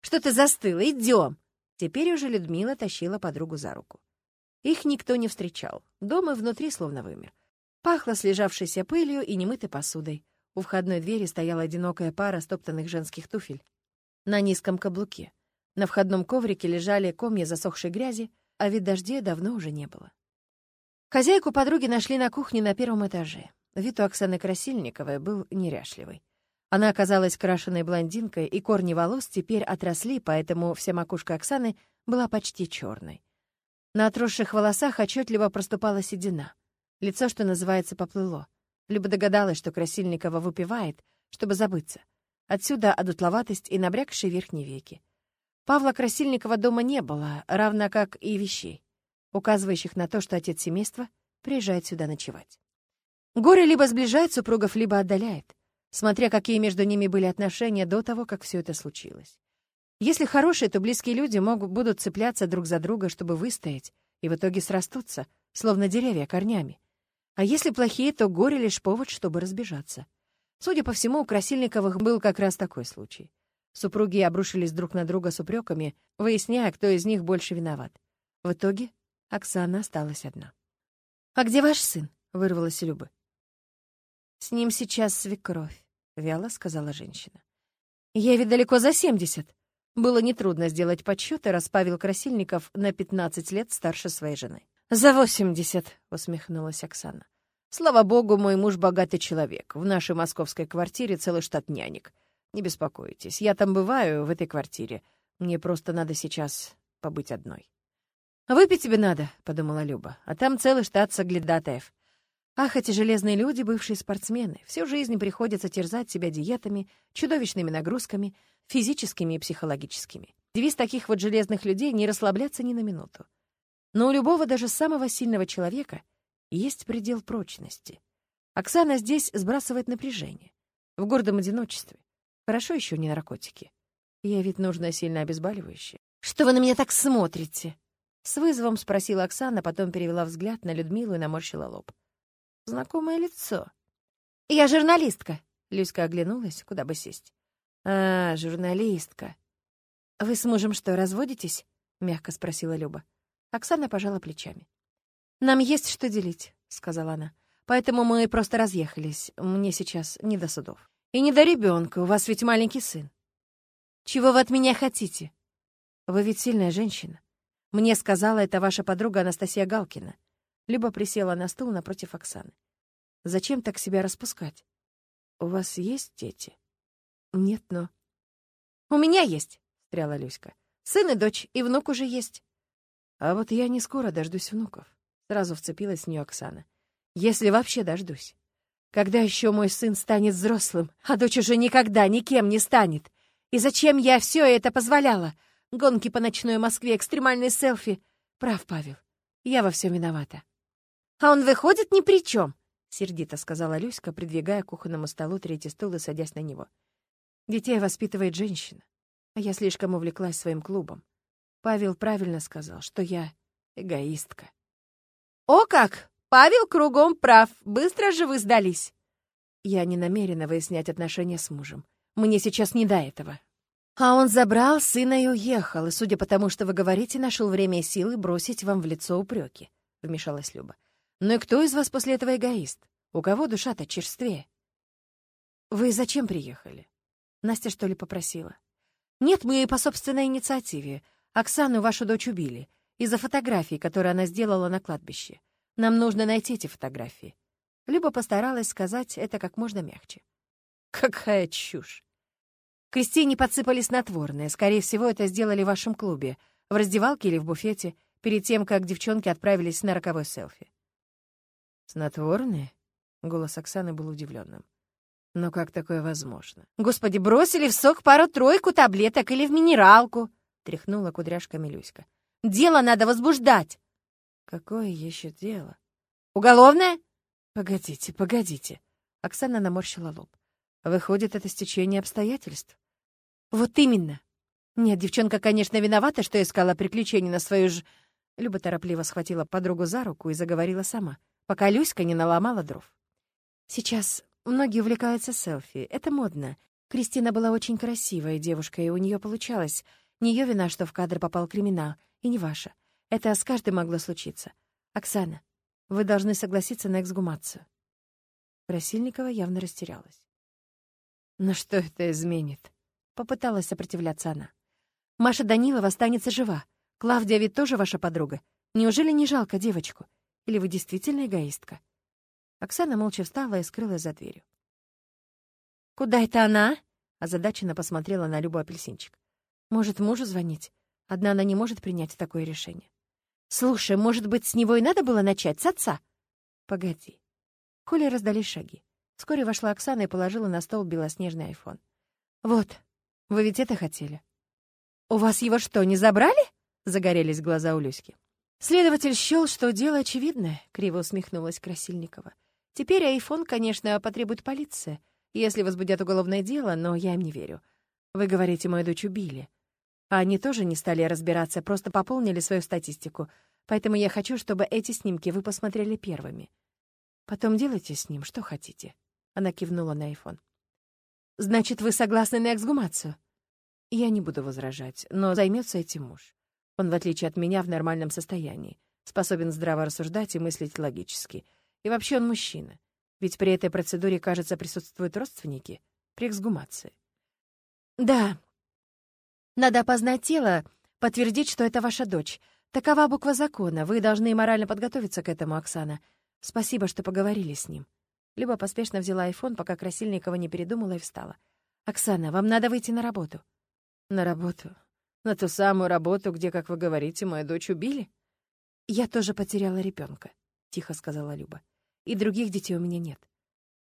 Что ты застыла? Идем!» Теперь уже Людмила тащила подругу за руку. Их никто не встречал. Дом и внутри словно вымер. Пахло слежавшейся пылью и немытой посудой. У входной двери стояла одинокая пара стоптанных женских туфель на низком каблуке. На входном коврике лежали комья засохшей грязи, а вид дождя давно уже не было. Хозяйку подруги нашли на кухне на первом этаже. Вид у Оксаны Красильниковой был неряшливый. Она оказалась крашеной блондинкой, и корни волос теперь отросли, поэтому вся макушка Оксаны была почти черной. На отросших волосах отчетливо проступала седина. Лицо, что называется, поплыло. Люба догадалась, что Красильникова выпивает, чтобы забыться. Отсюда одутловатость и набрякшие верхние веки. Павла Красильникова дома не было, равно как и вещей, указывающих на то, что отец семейства приезжает сюда ночевать. Горе либо сближает супругов, либо отдаляет, смотря какие между ними были отношения до того, как все это случилось. Если хорошие, то близкие люди могут, будут цепляться друг за друга, чтобы выстоять, и в итоге срастутся, словно деревья корнями. А если плохие, то горе лишь повод, чтобы разбежаться. Судя по всему, у Красильниковых был как раз такой случай. Супруги обрушились друг на друга с упреками, выясняя, кто из них больше виноват. В итоге Оксана осталась одна. «А где ваш сын?» — вырвалась Люба. «С ним сейчас свекровь», — вяло сказала женщина. «Я ведь далеко за семьдесят». Было нетрудно сделать подсчеты, раз Павел Красильников на пятнадцать лет старше своей жены. «За восемьдесят», — усмехнулась Оксана. «Слава богу, мой муж богатый человек. В нашей московской квартире целый штат нянек. Не беспокойтесь, я там бываю, в этой квартире. Мне просто надо сейчас побыть одной». «Выпить тебе надо», — подумала Люба, «а там целый штат соглядатаев. Ах, эти железные люди, бывшие спортсмены, всю жизнь приходится терзать себя диетами, чудовищными нагрузками, физическими и психологическими. Девиз таких вот железных людей — не расслабляться ни на минуту. Но у любого, даже самого сильного человека, есть предел прочности. Оксана здесь сбрасывает напряжение. В гордом одиночестве. Хорошо еще не наркотики. Ей ведь нужно сильно обезболивающее. «Что вы на меня так смотрите?» С вызовом спросила Оксана, потом перевела взгляд на Людмилу и наморщила лоб. Знакомое лицо. «Я журналистка», — Люська оглянулась, куда бы сесть. «А, журналистка. Вы с мужем что, разводитесь?» — мягко спросила Люба. Оксана пожала плечами. «Нам есть что делить», — сказала она. «Поэтому мы просто разъехались. Мне сейчас не до судов». «И не до ребенка. У вас ведь маленький сын». «Чего вы от меня хотите?» «Вы ведь сильная женщина. Мне сказала это ваша подруга Анастасия Галкина». Люба присела на стул напротив Оксаны. «Зачем так себя распускать? У вас есть дети?» «Нет, но...» «У меня есть», — встряла Люська. «Сын и дочь, и внук уже есть». А вот я не скоро дождусь внуков. Сразу вцепилась в нее Оксана. Если вообще дождусь. Когда еще мой сын станет взрослым, а дочь уже никогда никем не станет? И зачем я все это позволяла? Гонки по ночной Москве, экстремальные селфи. Прав, Павел. Я во всем виновата. А он выходит ни при чем, сердито сказала Люська, придвигая к кухонному столу третий стул и садясь на него. Детей воспитывает женщина, а я слишком увлеклась своим клубом. Павел правильно сказал, что я эгоистка. «О как! Павел кругом прав. Быстро же вы сдались!» Я не намерена выяснять отношения с мужем. Мне сейчас не до этого. А он забрал сына и уехал, и, судя по тому, что вы говорите, нашел время и силы бросить вам в лицо упреки, — вмешалась Люба. «Ну и кто из вас после этого эгоист? У кого душа-то черствее?» «Вы зачем приехали?» Настя, что ли, попросила? «Нет, мы по собственной инициативе. Оксану, вашу дочь, убили. Из-за фотографий, которые она сделала на кладбище. Нам нужно найти эти фотографии. Люба постаралась сказать это как можно мягче. Какая чушь. Кристине подсыпали снотворное. Скорее всего, это сделали в вашем клубе, в раздевалке или в буфете, перед тем, как девчонки отправились на роковой селфи. «Снотворное?» — голос Оксаны был удивленным. «Но как такое возможно?» «Господи, бросили в сок пару-тройку таблеток или в минералку!» тряхнула кудряшками Люська. «Дело надо возбуждать!» «Какое еще дело?» «Уголовное?» «Погодите, погодите!» Оксана наморщила лоб. «Выходит, это стечение обстоятельств?» «Вот именно!» «Нет, девчонка, конечно, виновата, что искала приключений на свою ж...» Люба торопливо схватила подругу за руку и заговорила сама, пока Люська не наломала дров. «Сейчас многие увлекаются селфи. Это модно. Кристина была очень красивая девушка, и у нее получалось. Не ее вина, что в кадр попал криминал, и не ваша. Это с каждым могло случиться. Оксана, вы должны согласиться на эксгумацию. Красильникова явно растерялась. «Но что это изменит?» — попыталась сопротивляться она. «Маша Данилова останется жива. Клавдия ведь тоже ваша подруга. Неужели не жалко девочку? Или вы действительно эгоистка?» Оксана молча встала и скрылась за дверью. «Куда это она?» — озадаченно посмотрела на Любу апельсинчик. «Может, мужу звонить? Одна она не может принять такое решение». «Слушай, может быть, с него и надо было начать, с отца?» «Погоди». В холле раздались шаги. Вскоре вошла Оксана и положила на стол белоснежный айфон. «Вот, вы ведь это хотели?» «У вас его что, не забрали?» — загорелись глаза у Люськи. Следователь счел, что дело очевидное, — криво усмехнулась Красильникова. Теперь айфон, конечно, потребует полиция, если возбудят уголовное дело, но я им не верю. Вы говорите, мою дочь убили. А они тоже не стали разбираться, просто пополнили свою статистику. Поэтому я хочу, чтобы эти снимки вы посмотрели первыми. Потом делайте с ним что хотите. Она кивнула на айфон. Значит, вы согласны на эксгумацию? Я не буду возражать, но займется этим муж. Он, в отличие от меня, в нормальном состоянии, способен здраво рассуждать и мыслить логически. И вообще он мужчина. Ведь при этой процедуре, кажется, присутствуют родственники при эксгумации. Да, надо опознать тело, подтвердить, что это ваша дочь. Такова буква закона. Вы должны морально подготовиться к этому, Оксана. Спасибо, что поговорили с ним. Люба поспешно взяла айфон, пока Красильникова не передумала и встала. «Оксана, вам надо выйти на работу». «На работу? На ту самую работу, где, как вы говорите, мою дочь убили?» «Я тоже потеряла ребенка, тихо сказала Люба. «И других детей у меня нет.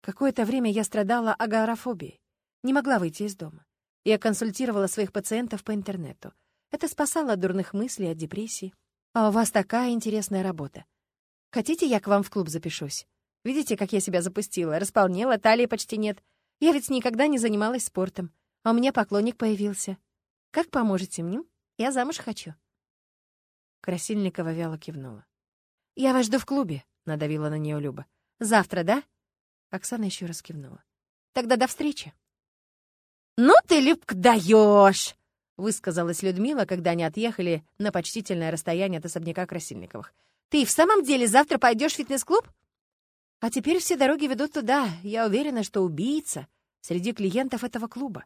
Какое-то время я страдала агорафобией. Не могла выйти из дома. Я консультировала своих пациентов по интернету. Это спасало от дурных мыслей, от депрессии. А у вас такая интересная работа. Хотите, я к вам в клуб запишусь? Видите, как я себя запустила? Располнела, талии почти нет. Я ведь никогда не занималась спортом. А у меня поклонник появился. Как поможете мне? Я замуж хочу. Красильникова вяло кивнула. «Я вас жду в клубе», — надавила на нее Люба. «Завтра, да?» Оксана еще раз кивнула. «Тогда до встречи». «Ну ты, Любка, даешь!» — высказалась Людмила, когда они отъехали на почтительное расстояние от особняка Красильниковых. «Ты в самом деле завтра пойдешь в фитнес-клуб?» «А теперь все дороги ведут туда. Я уверена, что убийца среди клиентов этого клуба».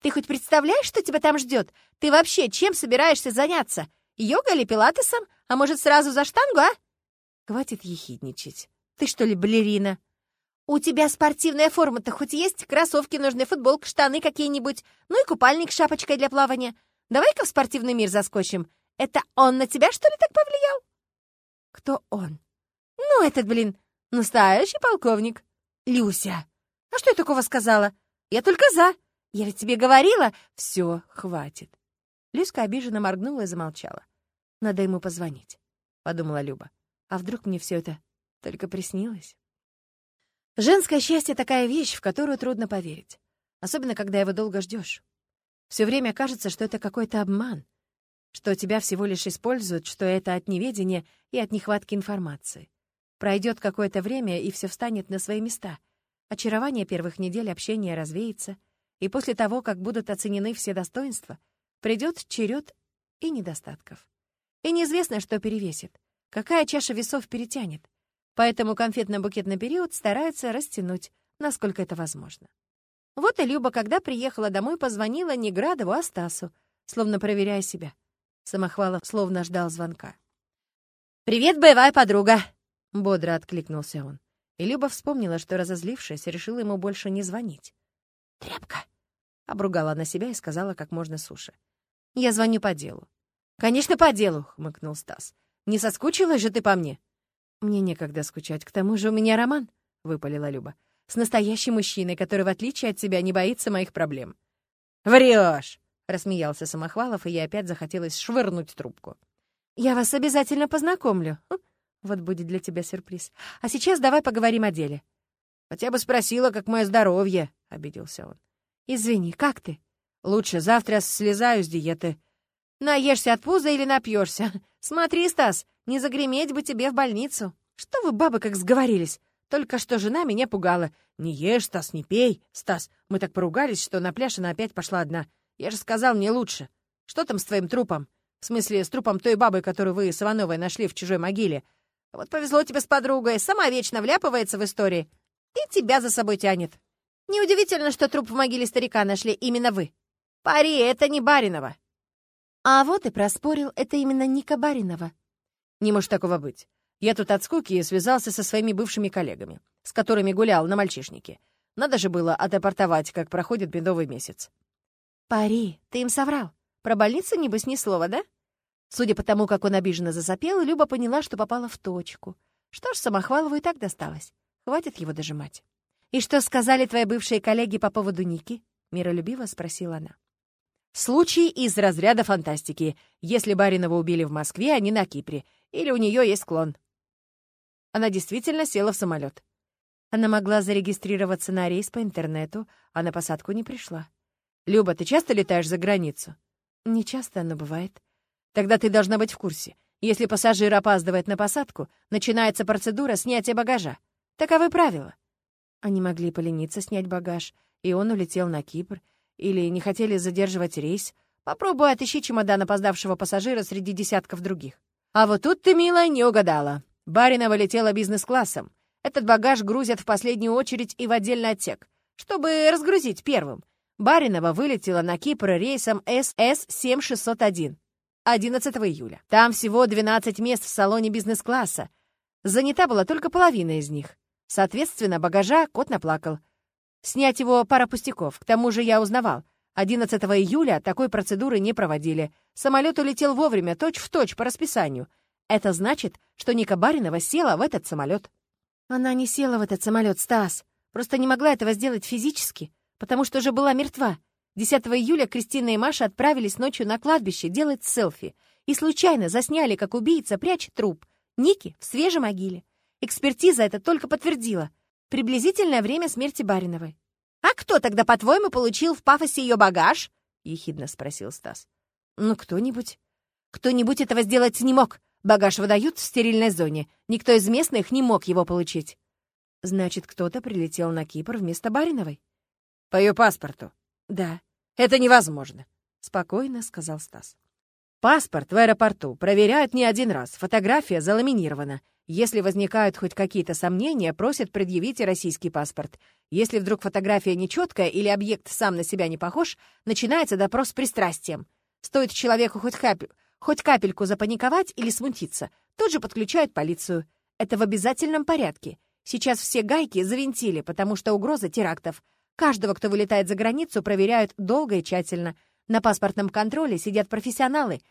«Ты хоть представляешь, что тебя там ждет? Ты вообще чем собираешься заняться? Йога или пилатесом? А может, сразу за штангу, а?» «Хватит ехидничать. Ты что ли балерина?» «У тебя спортивная форма-то хоть есть? Кроссовки нужны, футболка, штаны какие-нибудь, ну и купальник с шапочкой для плавания. Давай-ка в спортивный мир заскочим. Это он на тебя, что ли, так повлиял?» «Кто он?» «Ну, этот, блин, настоящий полковник. Люся, а что я такого сказала? Я только за. Я ведь тебе говорила...» «Все, хватит». Люська обиженно моргнула и замолчала. «Надо ему позвонить», — подумала Люба. «А вдруг мне все это только приснилось?» Женское счастье — такая вещь, в которую трудно поверить. Особенно, когда его долго ждешь. Все время кажется, что это какой-то обман, что тебя всего лишь используют, что это от неведения и от нехватки информации. Пройдет какое-то время, и все встанет на свои места. Очарование первых недель общения развеется, и после того, как будут оценены все достоинства, придет черед и недостатков. И неизвестно, что перевесит, какая чаша весов перетянет — Поэтому конфетно-букетный период стараются растянуть, насколько это возможно. Вот и Люба, когда приехала домой, позвонила не Градову, а Стасу, словно проверяя себя. Самохвалов словно ждал звонка. «Привет, боевая подруга!» — бодро откликнулся он. И Люба вспомнила, что, разозлившись, решила ему больше не звонить. «Тряпка!» — обругала она себя и сказала как можно суше. «Я звоню по делу». «Конечно, по делу!» — хмыкнул Стас. «Не соскучилась же ты по мне?» «Мне некогда скучать. К тому же у меня роман», — выпалила Люба. «С настоящим мужчиной, который, в отличие от тебя, не боится моих проблем». «Врешь!» — рассмеялся Самохвалов, и я опять захотелось швырнуть трубку. «Я вас обязательно познакомлю. Вот будет для тебя сюрприз. А сейчас давай поговорим о деле». «Хотя бы спросила, как мое здоровье», — обиделся он. «Извини, как ты?» «Лучше завтра слезаю с диеты. Наешься от пуза или напьешься? [LAUGHS] Смотри, Стас, не загреметь бы тебе в больницу. Что вы, бабы, как сговорились? Только что жена меня пугала. Не ешь, Стас, не пей. Стас, мы так поругались, что на пляж она опять пошла одна. Я же сказал, мне лучше. Что там с твоим трупом? В смысле, с трупом той бабы, которую вы с Ивановой нашли в чужой могиле. Вот повезло тебе с подругой, сама вечно вляпывается в истории и тебя за собой тянет. Неудивительно, что труп в могиле старика нашли именно вы. Пари, это не Баринова. А вот и проспорил, это именно Ника Баринова. Не может такого быть. Я тут от скуки связался со своими бывшими коллегами, с которыми гулял на мальчишнике. Надо же было отрапортовать, как проходит медовый месяц. Пари, ты им соврал. Про больницу, небось, ни слова, да? Судя по тому, как он обиженно засопел, Люба поняла, что попала в точку. Что ж, Самохвалову и так досталось. Хватит его дожимать. «И что сказали твои бывшие коллеги по поводу Ники?» — миролюбиво спросила она. «Случай из разряда фантастики. Если Баринова убили в Москве, а не на Кипре. Или у нее есть склон». Она действительно села в самолет. Она могла зарегистрироваться на рейс по интернету, а на посадку не пришла. «Люба, ты часто летаешь за границу?» «Не часто, но бывает». «Тогда ты должна быть в курсе. Если пассажир опаздывает на посадку, начинается процедура снятия багажа. Таковы правила. Они могли полениться снять багаж, и он улетел на Кипр, или не хотели задерживать рейс. Попробуй отыщи чемодан опоздавшего пассажира среди десятков других. А вот тут ты, милая, не угадала. Баринова летела бизнес-классом. Этот багаж грузят в последнюю очередь и в отдельный отсек, чтобы разгрузить первым. Баринова вылетела на Кипр рейсом СС-7601 11 июля. Там всего 12 мест в салоне бизнес-класса. Занята была только половина из них. Соответственно, багажа кот наплакал. Снять его пара пустяков. К тому же я узнавал. 11 июля такой процедуры не проводили. Самолет улетел вовремя, точь-в-точь, точь, по расписанию. Это значит, что Ника Баринова села в этот самолет. Она не села в этот самолет, Стас. Просто не могла этого сделать физически, потому что уже была мертва. 10 июля Кристина и Маша отправились ночью на кладбище делать селфи и случайно засняли, как убийца прячет труп Ники в свежей могиле. Экспертиза это только подтвердила. Приблизительное время смерти Бариновой. «А кто тогда, по-твоему, получил в пафосе ее багаж?» — ехидно спросил Стас. «Ну, кто-нибудь». «Кто-нибудь этого сделать не мог. Багаж выдают в стерильной зоне. Никто из местных не мог его получить». «Значит, кто-то прилетел на Кипр вместо Бариновой?» «По ее паспорту?» «Да». «Это невозможно», — спокойно сказал Стас. «Паспорт в аэропорту проверяют не один раз. Фотография заламинирована. Если возникают хоть какие-то сомнения, просят предъявить российский паспорт. Если вдруг фотография нечеткая или объект сам на себя не похож, начинается допрос с пристрастием. Стоит человеку хоть, капель, хоть капельку запаниковать или смутиться, тут же подключают полицию. Это в обязательном порядке. Сейчас все гайки завинтили, потому что угроза терактов. Каждого, кто вылетает за границу, проверяют долго и тщательно. На паспортном контроле сидят профессионалы,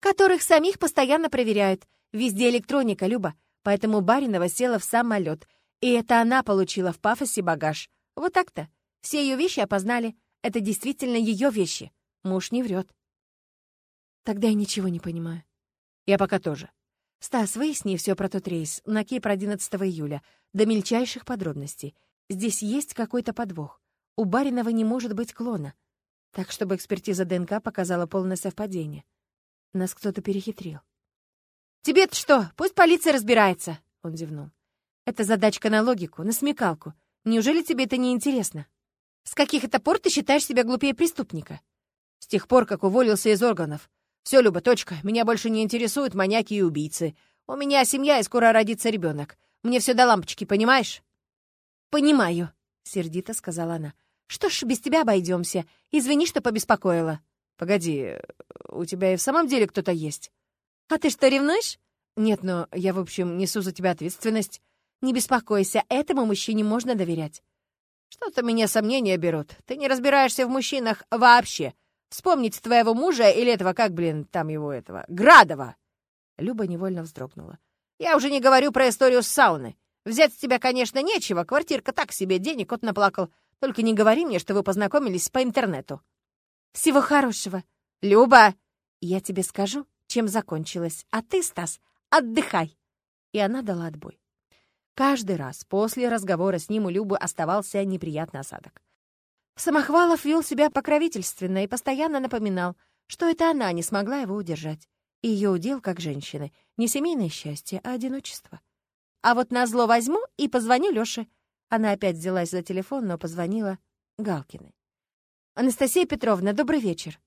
которых самих постоянно проверяют. Везде электроника, Люба. Поэтому Баринова села в самолет, и это она получила в пафосе багаж. Вот так-то. Все ее вещи опознали. Это действительно ее вещи. Муж не врет. Тогда я ничего не понимаю. Я пока тоже. Стас, выясни все про тот рейс на Кипр 11 июля, до мельчайших подробностей. Здесь есть какой-то подвох. У Баринова не может быть клона. Так, чтобы экспертиза ДНК показала полное совпадение. Нас кто-то перехитрил. «Тебе-то что? Пусть полиция разбирается!» — он зевнул. «Это задачка на логику, на смекалку. Неужели тебе это не интересно? С каких это пор ты считаешь себя глупее преступника?» «С тех пор, как уволился из органов. Все, Люба, точка. Меня больше не интересуют маньяки и убийцы. У меня семья, и скоро родится ребенок. Мне все до лампочки, понимаешь?» «Понимаю», — сердито сказала она. «Что ж, без тебя обойдемся. Извини, что побеспокоила». «Погоди, у тебя и в самом деле кто-то есть?» «А ты что, ревнуешь?» «Нет, но я, в общем, несу за тебя ответственность». «Не беспокойся, этому мужчине можно доверять». «Что-то меня сомнения берут. Ты не разбираешься в мужчинах вообще. Вспомнить твоего мужа или этого, как, блин, там его этого, Градова!» Люба невольно вздрогнула. «Я уже не говорю про историю с сауны. Взять с тебя, конечно, нечего, квартирка так себе, денег кот наплакал. Только не говори мне, что вы познакомились по интернету». «Всего хорошего». «Люба!» «Я тебе скажу, чем закончилось. А ты, Стас, отдыхай!» И она дала отбой. Каждый раз после разговора с ним у Любы оставался неприятный осадок. Самохвалов вел себя покровительственно и постоянно напоминал, что это она не смогла его удержать. Ее удел, как женщины, не семейное счастье, а одиночество. А вот назло возьму и позвоню Лёше. Она опять взялась за телефон, но позвонила Галкиной. «Анастасия Петровна, добрый вечер».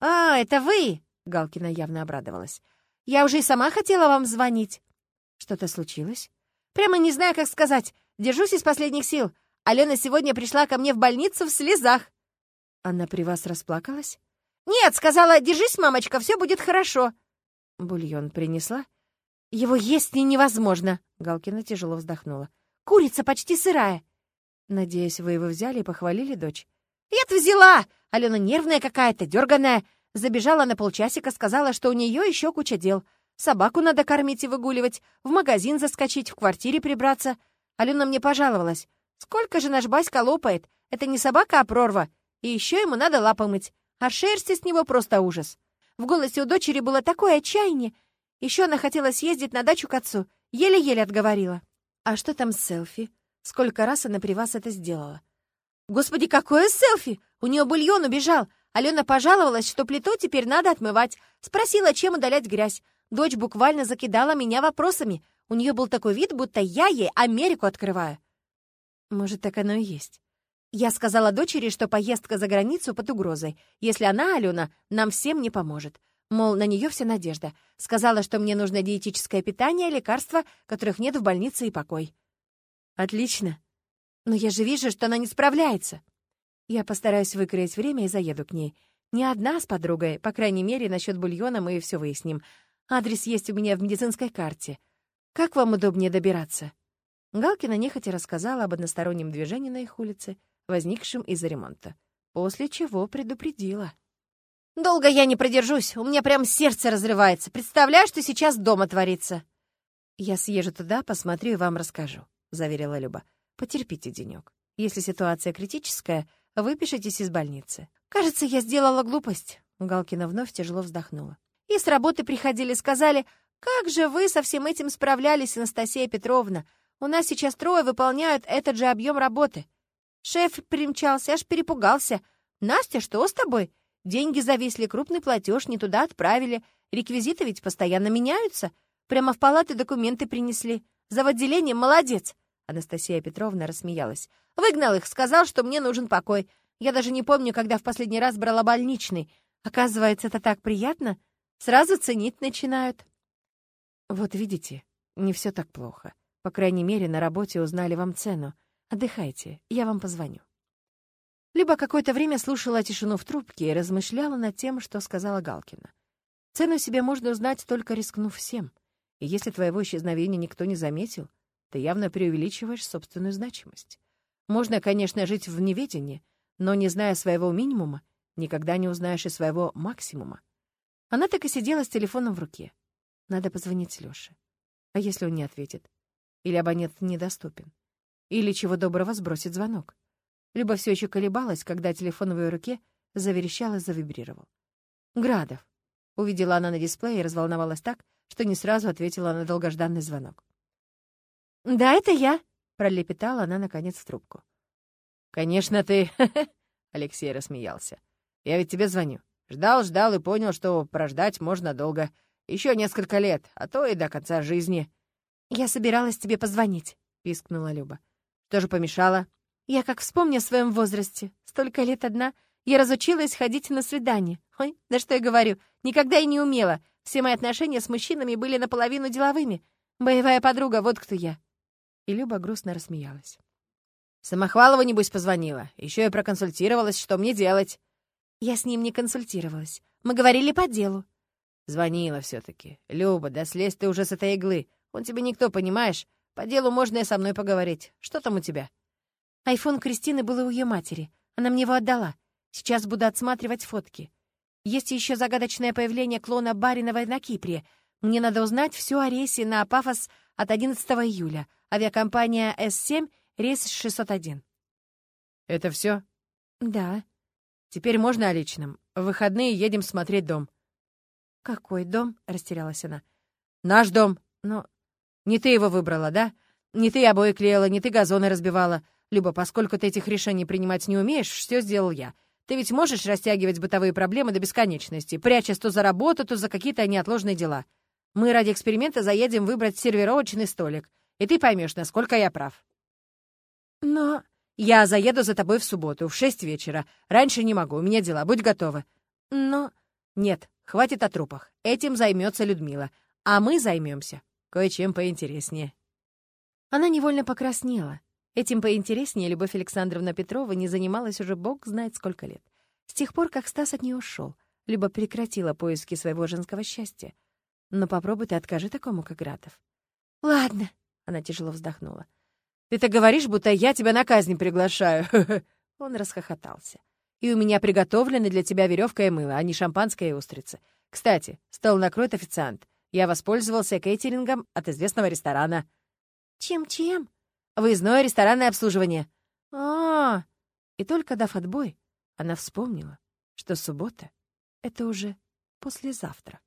«А, это вы?» Галкина явно обрадовалась. «Я уже и сама хотела вам звонить». «Что-то случилось?» «Прямо не знаю, как сказать. Держусь из последних сил. Алена сегодня пришла ко мне в больницу в слезах». «Она при вас расплакалась?» «Нет, сказала, держись, мамочка, все будет хорошо». «Бульон принесла?» «Его есть и невозможно», — Галкина тяжело вздохнула. «Курица почти сырая». «Надеюсь, вы его взяли и похвалили дочь?» «Я-то взяла! Алена нервная какая-то, дерганая. Забежала на полчасика, сказала, что у нее еще куча дел. Собаку надо кормить и выгуливать, в магазин заскочить, в квартире прибраться. Алена мне пожаловалась. Сколько же наш Баська лопает? Это не собака, а прорва. И еще ему надо лапы мыть. А шерсти с него просто ужас. В голосе у дочери было такое отчаяние. Еще она хотела съездить на дачу к отцу. Еле-еле отговорила. А что там с селфи? Сколько раз она при вас это сделала? Господи, какое селфи! У нее бульон убежал. Алена пожаловалась, что плиту теперь надо отмывать. Спросила, чем удалять грязь. Дочь буквально закидала меня вопросами. У нее был такой вид, будто я ей Америку открываю. Может, так оно и есть. Я сказала дочери, что поездка за границу под угрозой. Если она, Алена, нам всем не поможет. Мол, на нее вся надежда. Сказала, что мне нужно диетическое питание, лекарства, которых нет в больнице и покой. Отлично. Но я же вижу, что она не справляется. Я постараюсь выкроить время и заеду к ней. Не одна с подругой, по крайней мере, насчет бульона мы все выясним. Адрес есть у меня в медицинской карте. Как вам удобнее добираться?» Галкина нехотя рассказала об одностороннем движении на их улице, возникшем из-за ремонта, после чего предупредила. «Долго я не продержусь, у меня прям сердце разрывается. Представляю, что сейчас дома творится». «Я съезжу туда, посмотрю и вам расскажу», — заверила Люба. «Потерпите денек. Если ситуация критическая, выпишитесь из больницы». «Кажется, я сделала глупость», — Галкина вновь тяжело вздохнула. «И с работы приходили, сказали, как же вы со всем этим справлялись, Анастасия Петровна? У нас сейчас трое выполняют этот же объем работы». Шеф примчался, аж перепугался. «Настя, что с тобой? Деньги зависли, крупный платеж не туда отправили. Реквизиты ведь постоянно меняются. Прямо в палаты документы принесли. За отделением молодец!» Анастасия Петровна рассмеялась. «Выгнал их, сказал, что мне нужен покой. Я даже не помню, когда в последний раз брала больничный. Оказывается, это так приятно. Сразу ценить начинают». «Вот видите, не все так плохо. По крайней мере, на работе узнали вам цену. Отдыхайте, я вам позвоню». Люба какое-то время слушала тишину в трубке и размышляла над тем, что сказала Галкина. Цену себе можно узнать, только рискнув всем. И если твоего исчезновения никто не заметил, ты явно преувеличиваешь собственную значимость. Можно, конечно, жить в неведении, но, не зная своего минимума, никогда не узнаешь и своего максимума. Она так и сидела с телефоном в руке. Надо позвонить Лёше. А если он не ответит? Или абонент недоступен? Или чего доброго сбросит звонок? Люба все еще колебалась, когда телефон в ее руке заверещал и завибрировал. «Градов!» — увидела она на дисплее и разволновалась так, что не сразу ответила на долгожданный звонок. «Да, это я!» — пролепетала она, наконец, в трубку. «Конечно, ты...» — Алексей рассмеялся. «Я ведь тебе звоню. Ждал, ждал и понял, что прождать можно долго. Еще несколько лет, а то и до конца жизни». «Я собиралась тебе позвонить», — пискнула Люба. «Что же помешало?» Я как вспомню о своем возрасте. Столько лет одна. Я разучилась ходить на свидание. Ой, да что я говорю, никогда и не умела. Все мои отношения с мужчинами были наполовину деловыми. Боевая подруга, вот кто я. И Люба грустно рассмеялась. Самохвалова, небось, позвонила. Еще и проконсультировалась, что мне делать. Я с ним не консультировалась. Мы говорили по делу. Звонила все таки Люба, да слезь ты уже с этой иглы. Он тебе никто, понимаешь? По делу можно и со мной поговорить. Что там у тебя? Айфон Кристины был у ее матери. Она мне его отдала. Сейчас буду отсматривать фотки. Есть еще загадочное появление клона Бариновой на Кипре. Мне надо узнать все о рейсе на Пафос от 11 июля. Авиакомпания С-7, рейс 601. Это все? Да. Теперь можно о личном. В выходные едем смотреть дом. Какой дом? Растерялась она. Наш дом. Но не ты его выбрала, да? Не ты обои клеила, не ты газоны разбивала. Люба, поскольку ты этих решений принимать не умеешь, все сделал я. Ты ведь можешь растягивать бытовые проблемы до бесконечности, прячась то за работу, то за какие-то неотложные дела. Мы ради эксперимента заедем выбрать сервировочный столик, и ты поймешь, насколько я прав. Но я заеду за тобой в субботу в шесть вечера. Раньше не могу, у меня дела, будь готова. Но... Нет, хватит о трупах. Этим займется Людмила. А мы займемся кое-чем поинтереснее». Она невольно покраснела. Этим поинтереснее Любовь Александровна Петрова не занималась уже бог знает сколько лет. С тех пор, как Стас от нее ушел, либо прекратила поиски своего женского счастья. Но попробуй ты откажи такому, как Гратов. «Ладно», — она тяжело вздохнула. «Ты-то говоришь, будто я тебя на казнь приглашаю». [LAUGHS] Он расхохотался. «И у меня приготовлены для тебя веревка и мыло, а не шампанское и устрицы. Кстати, стол накроет официант. Я воспользовался кейтерингом от известного ресторана». «Чем-чем?» «Выездное ресторанное обслуживание». А, -а, а И только дав отбой, она вспомнила, что суббота — это уже послезавтра.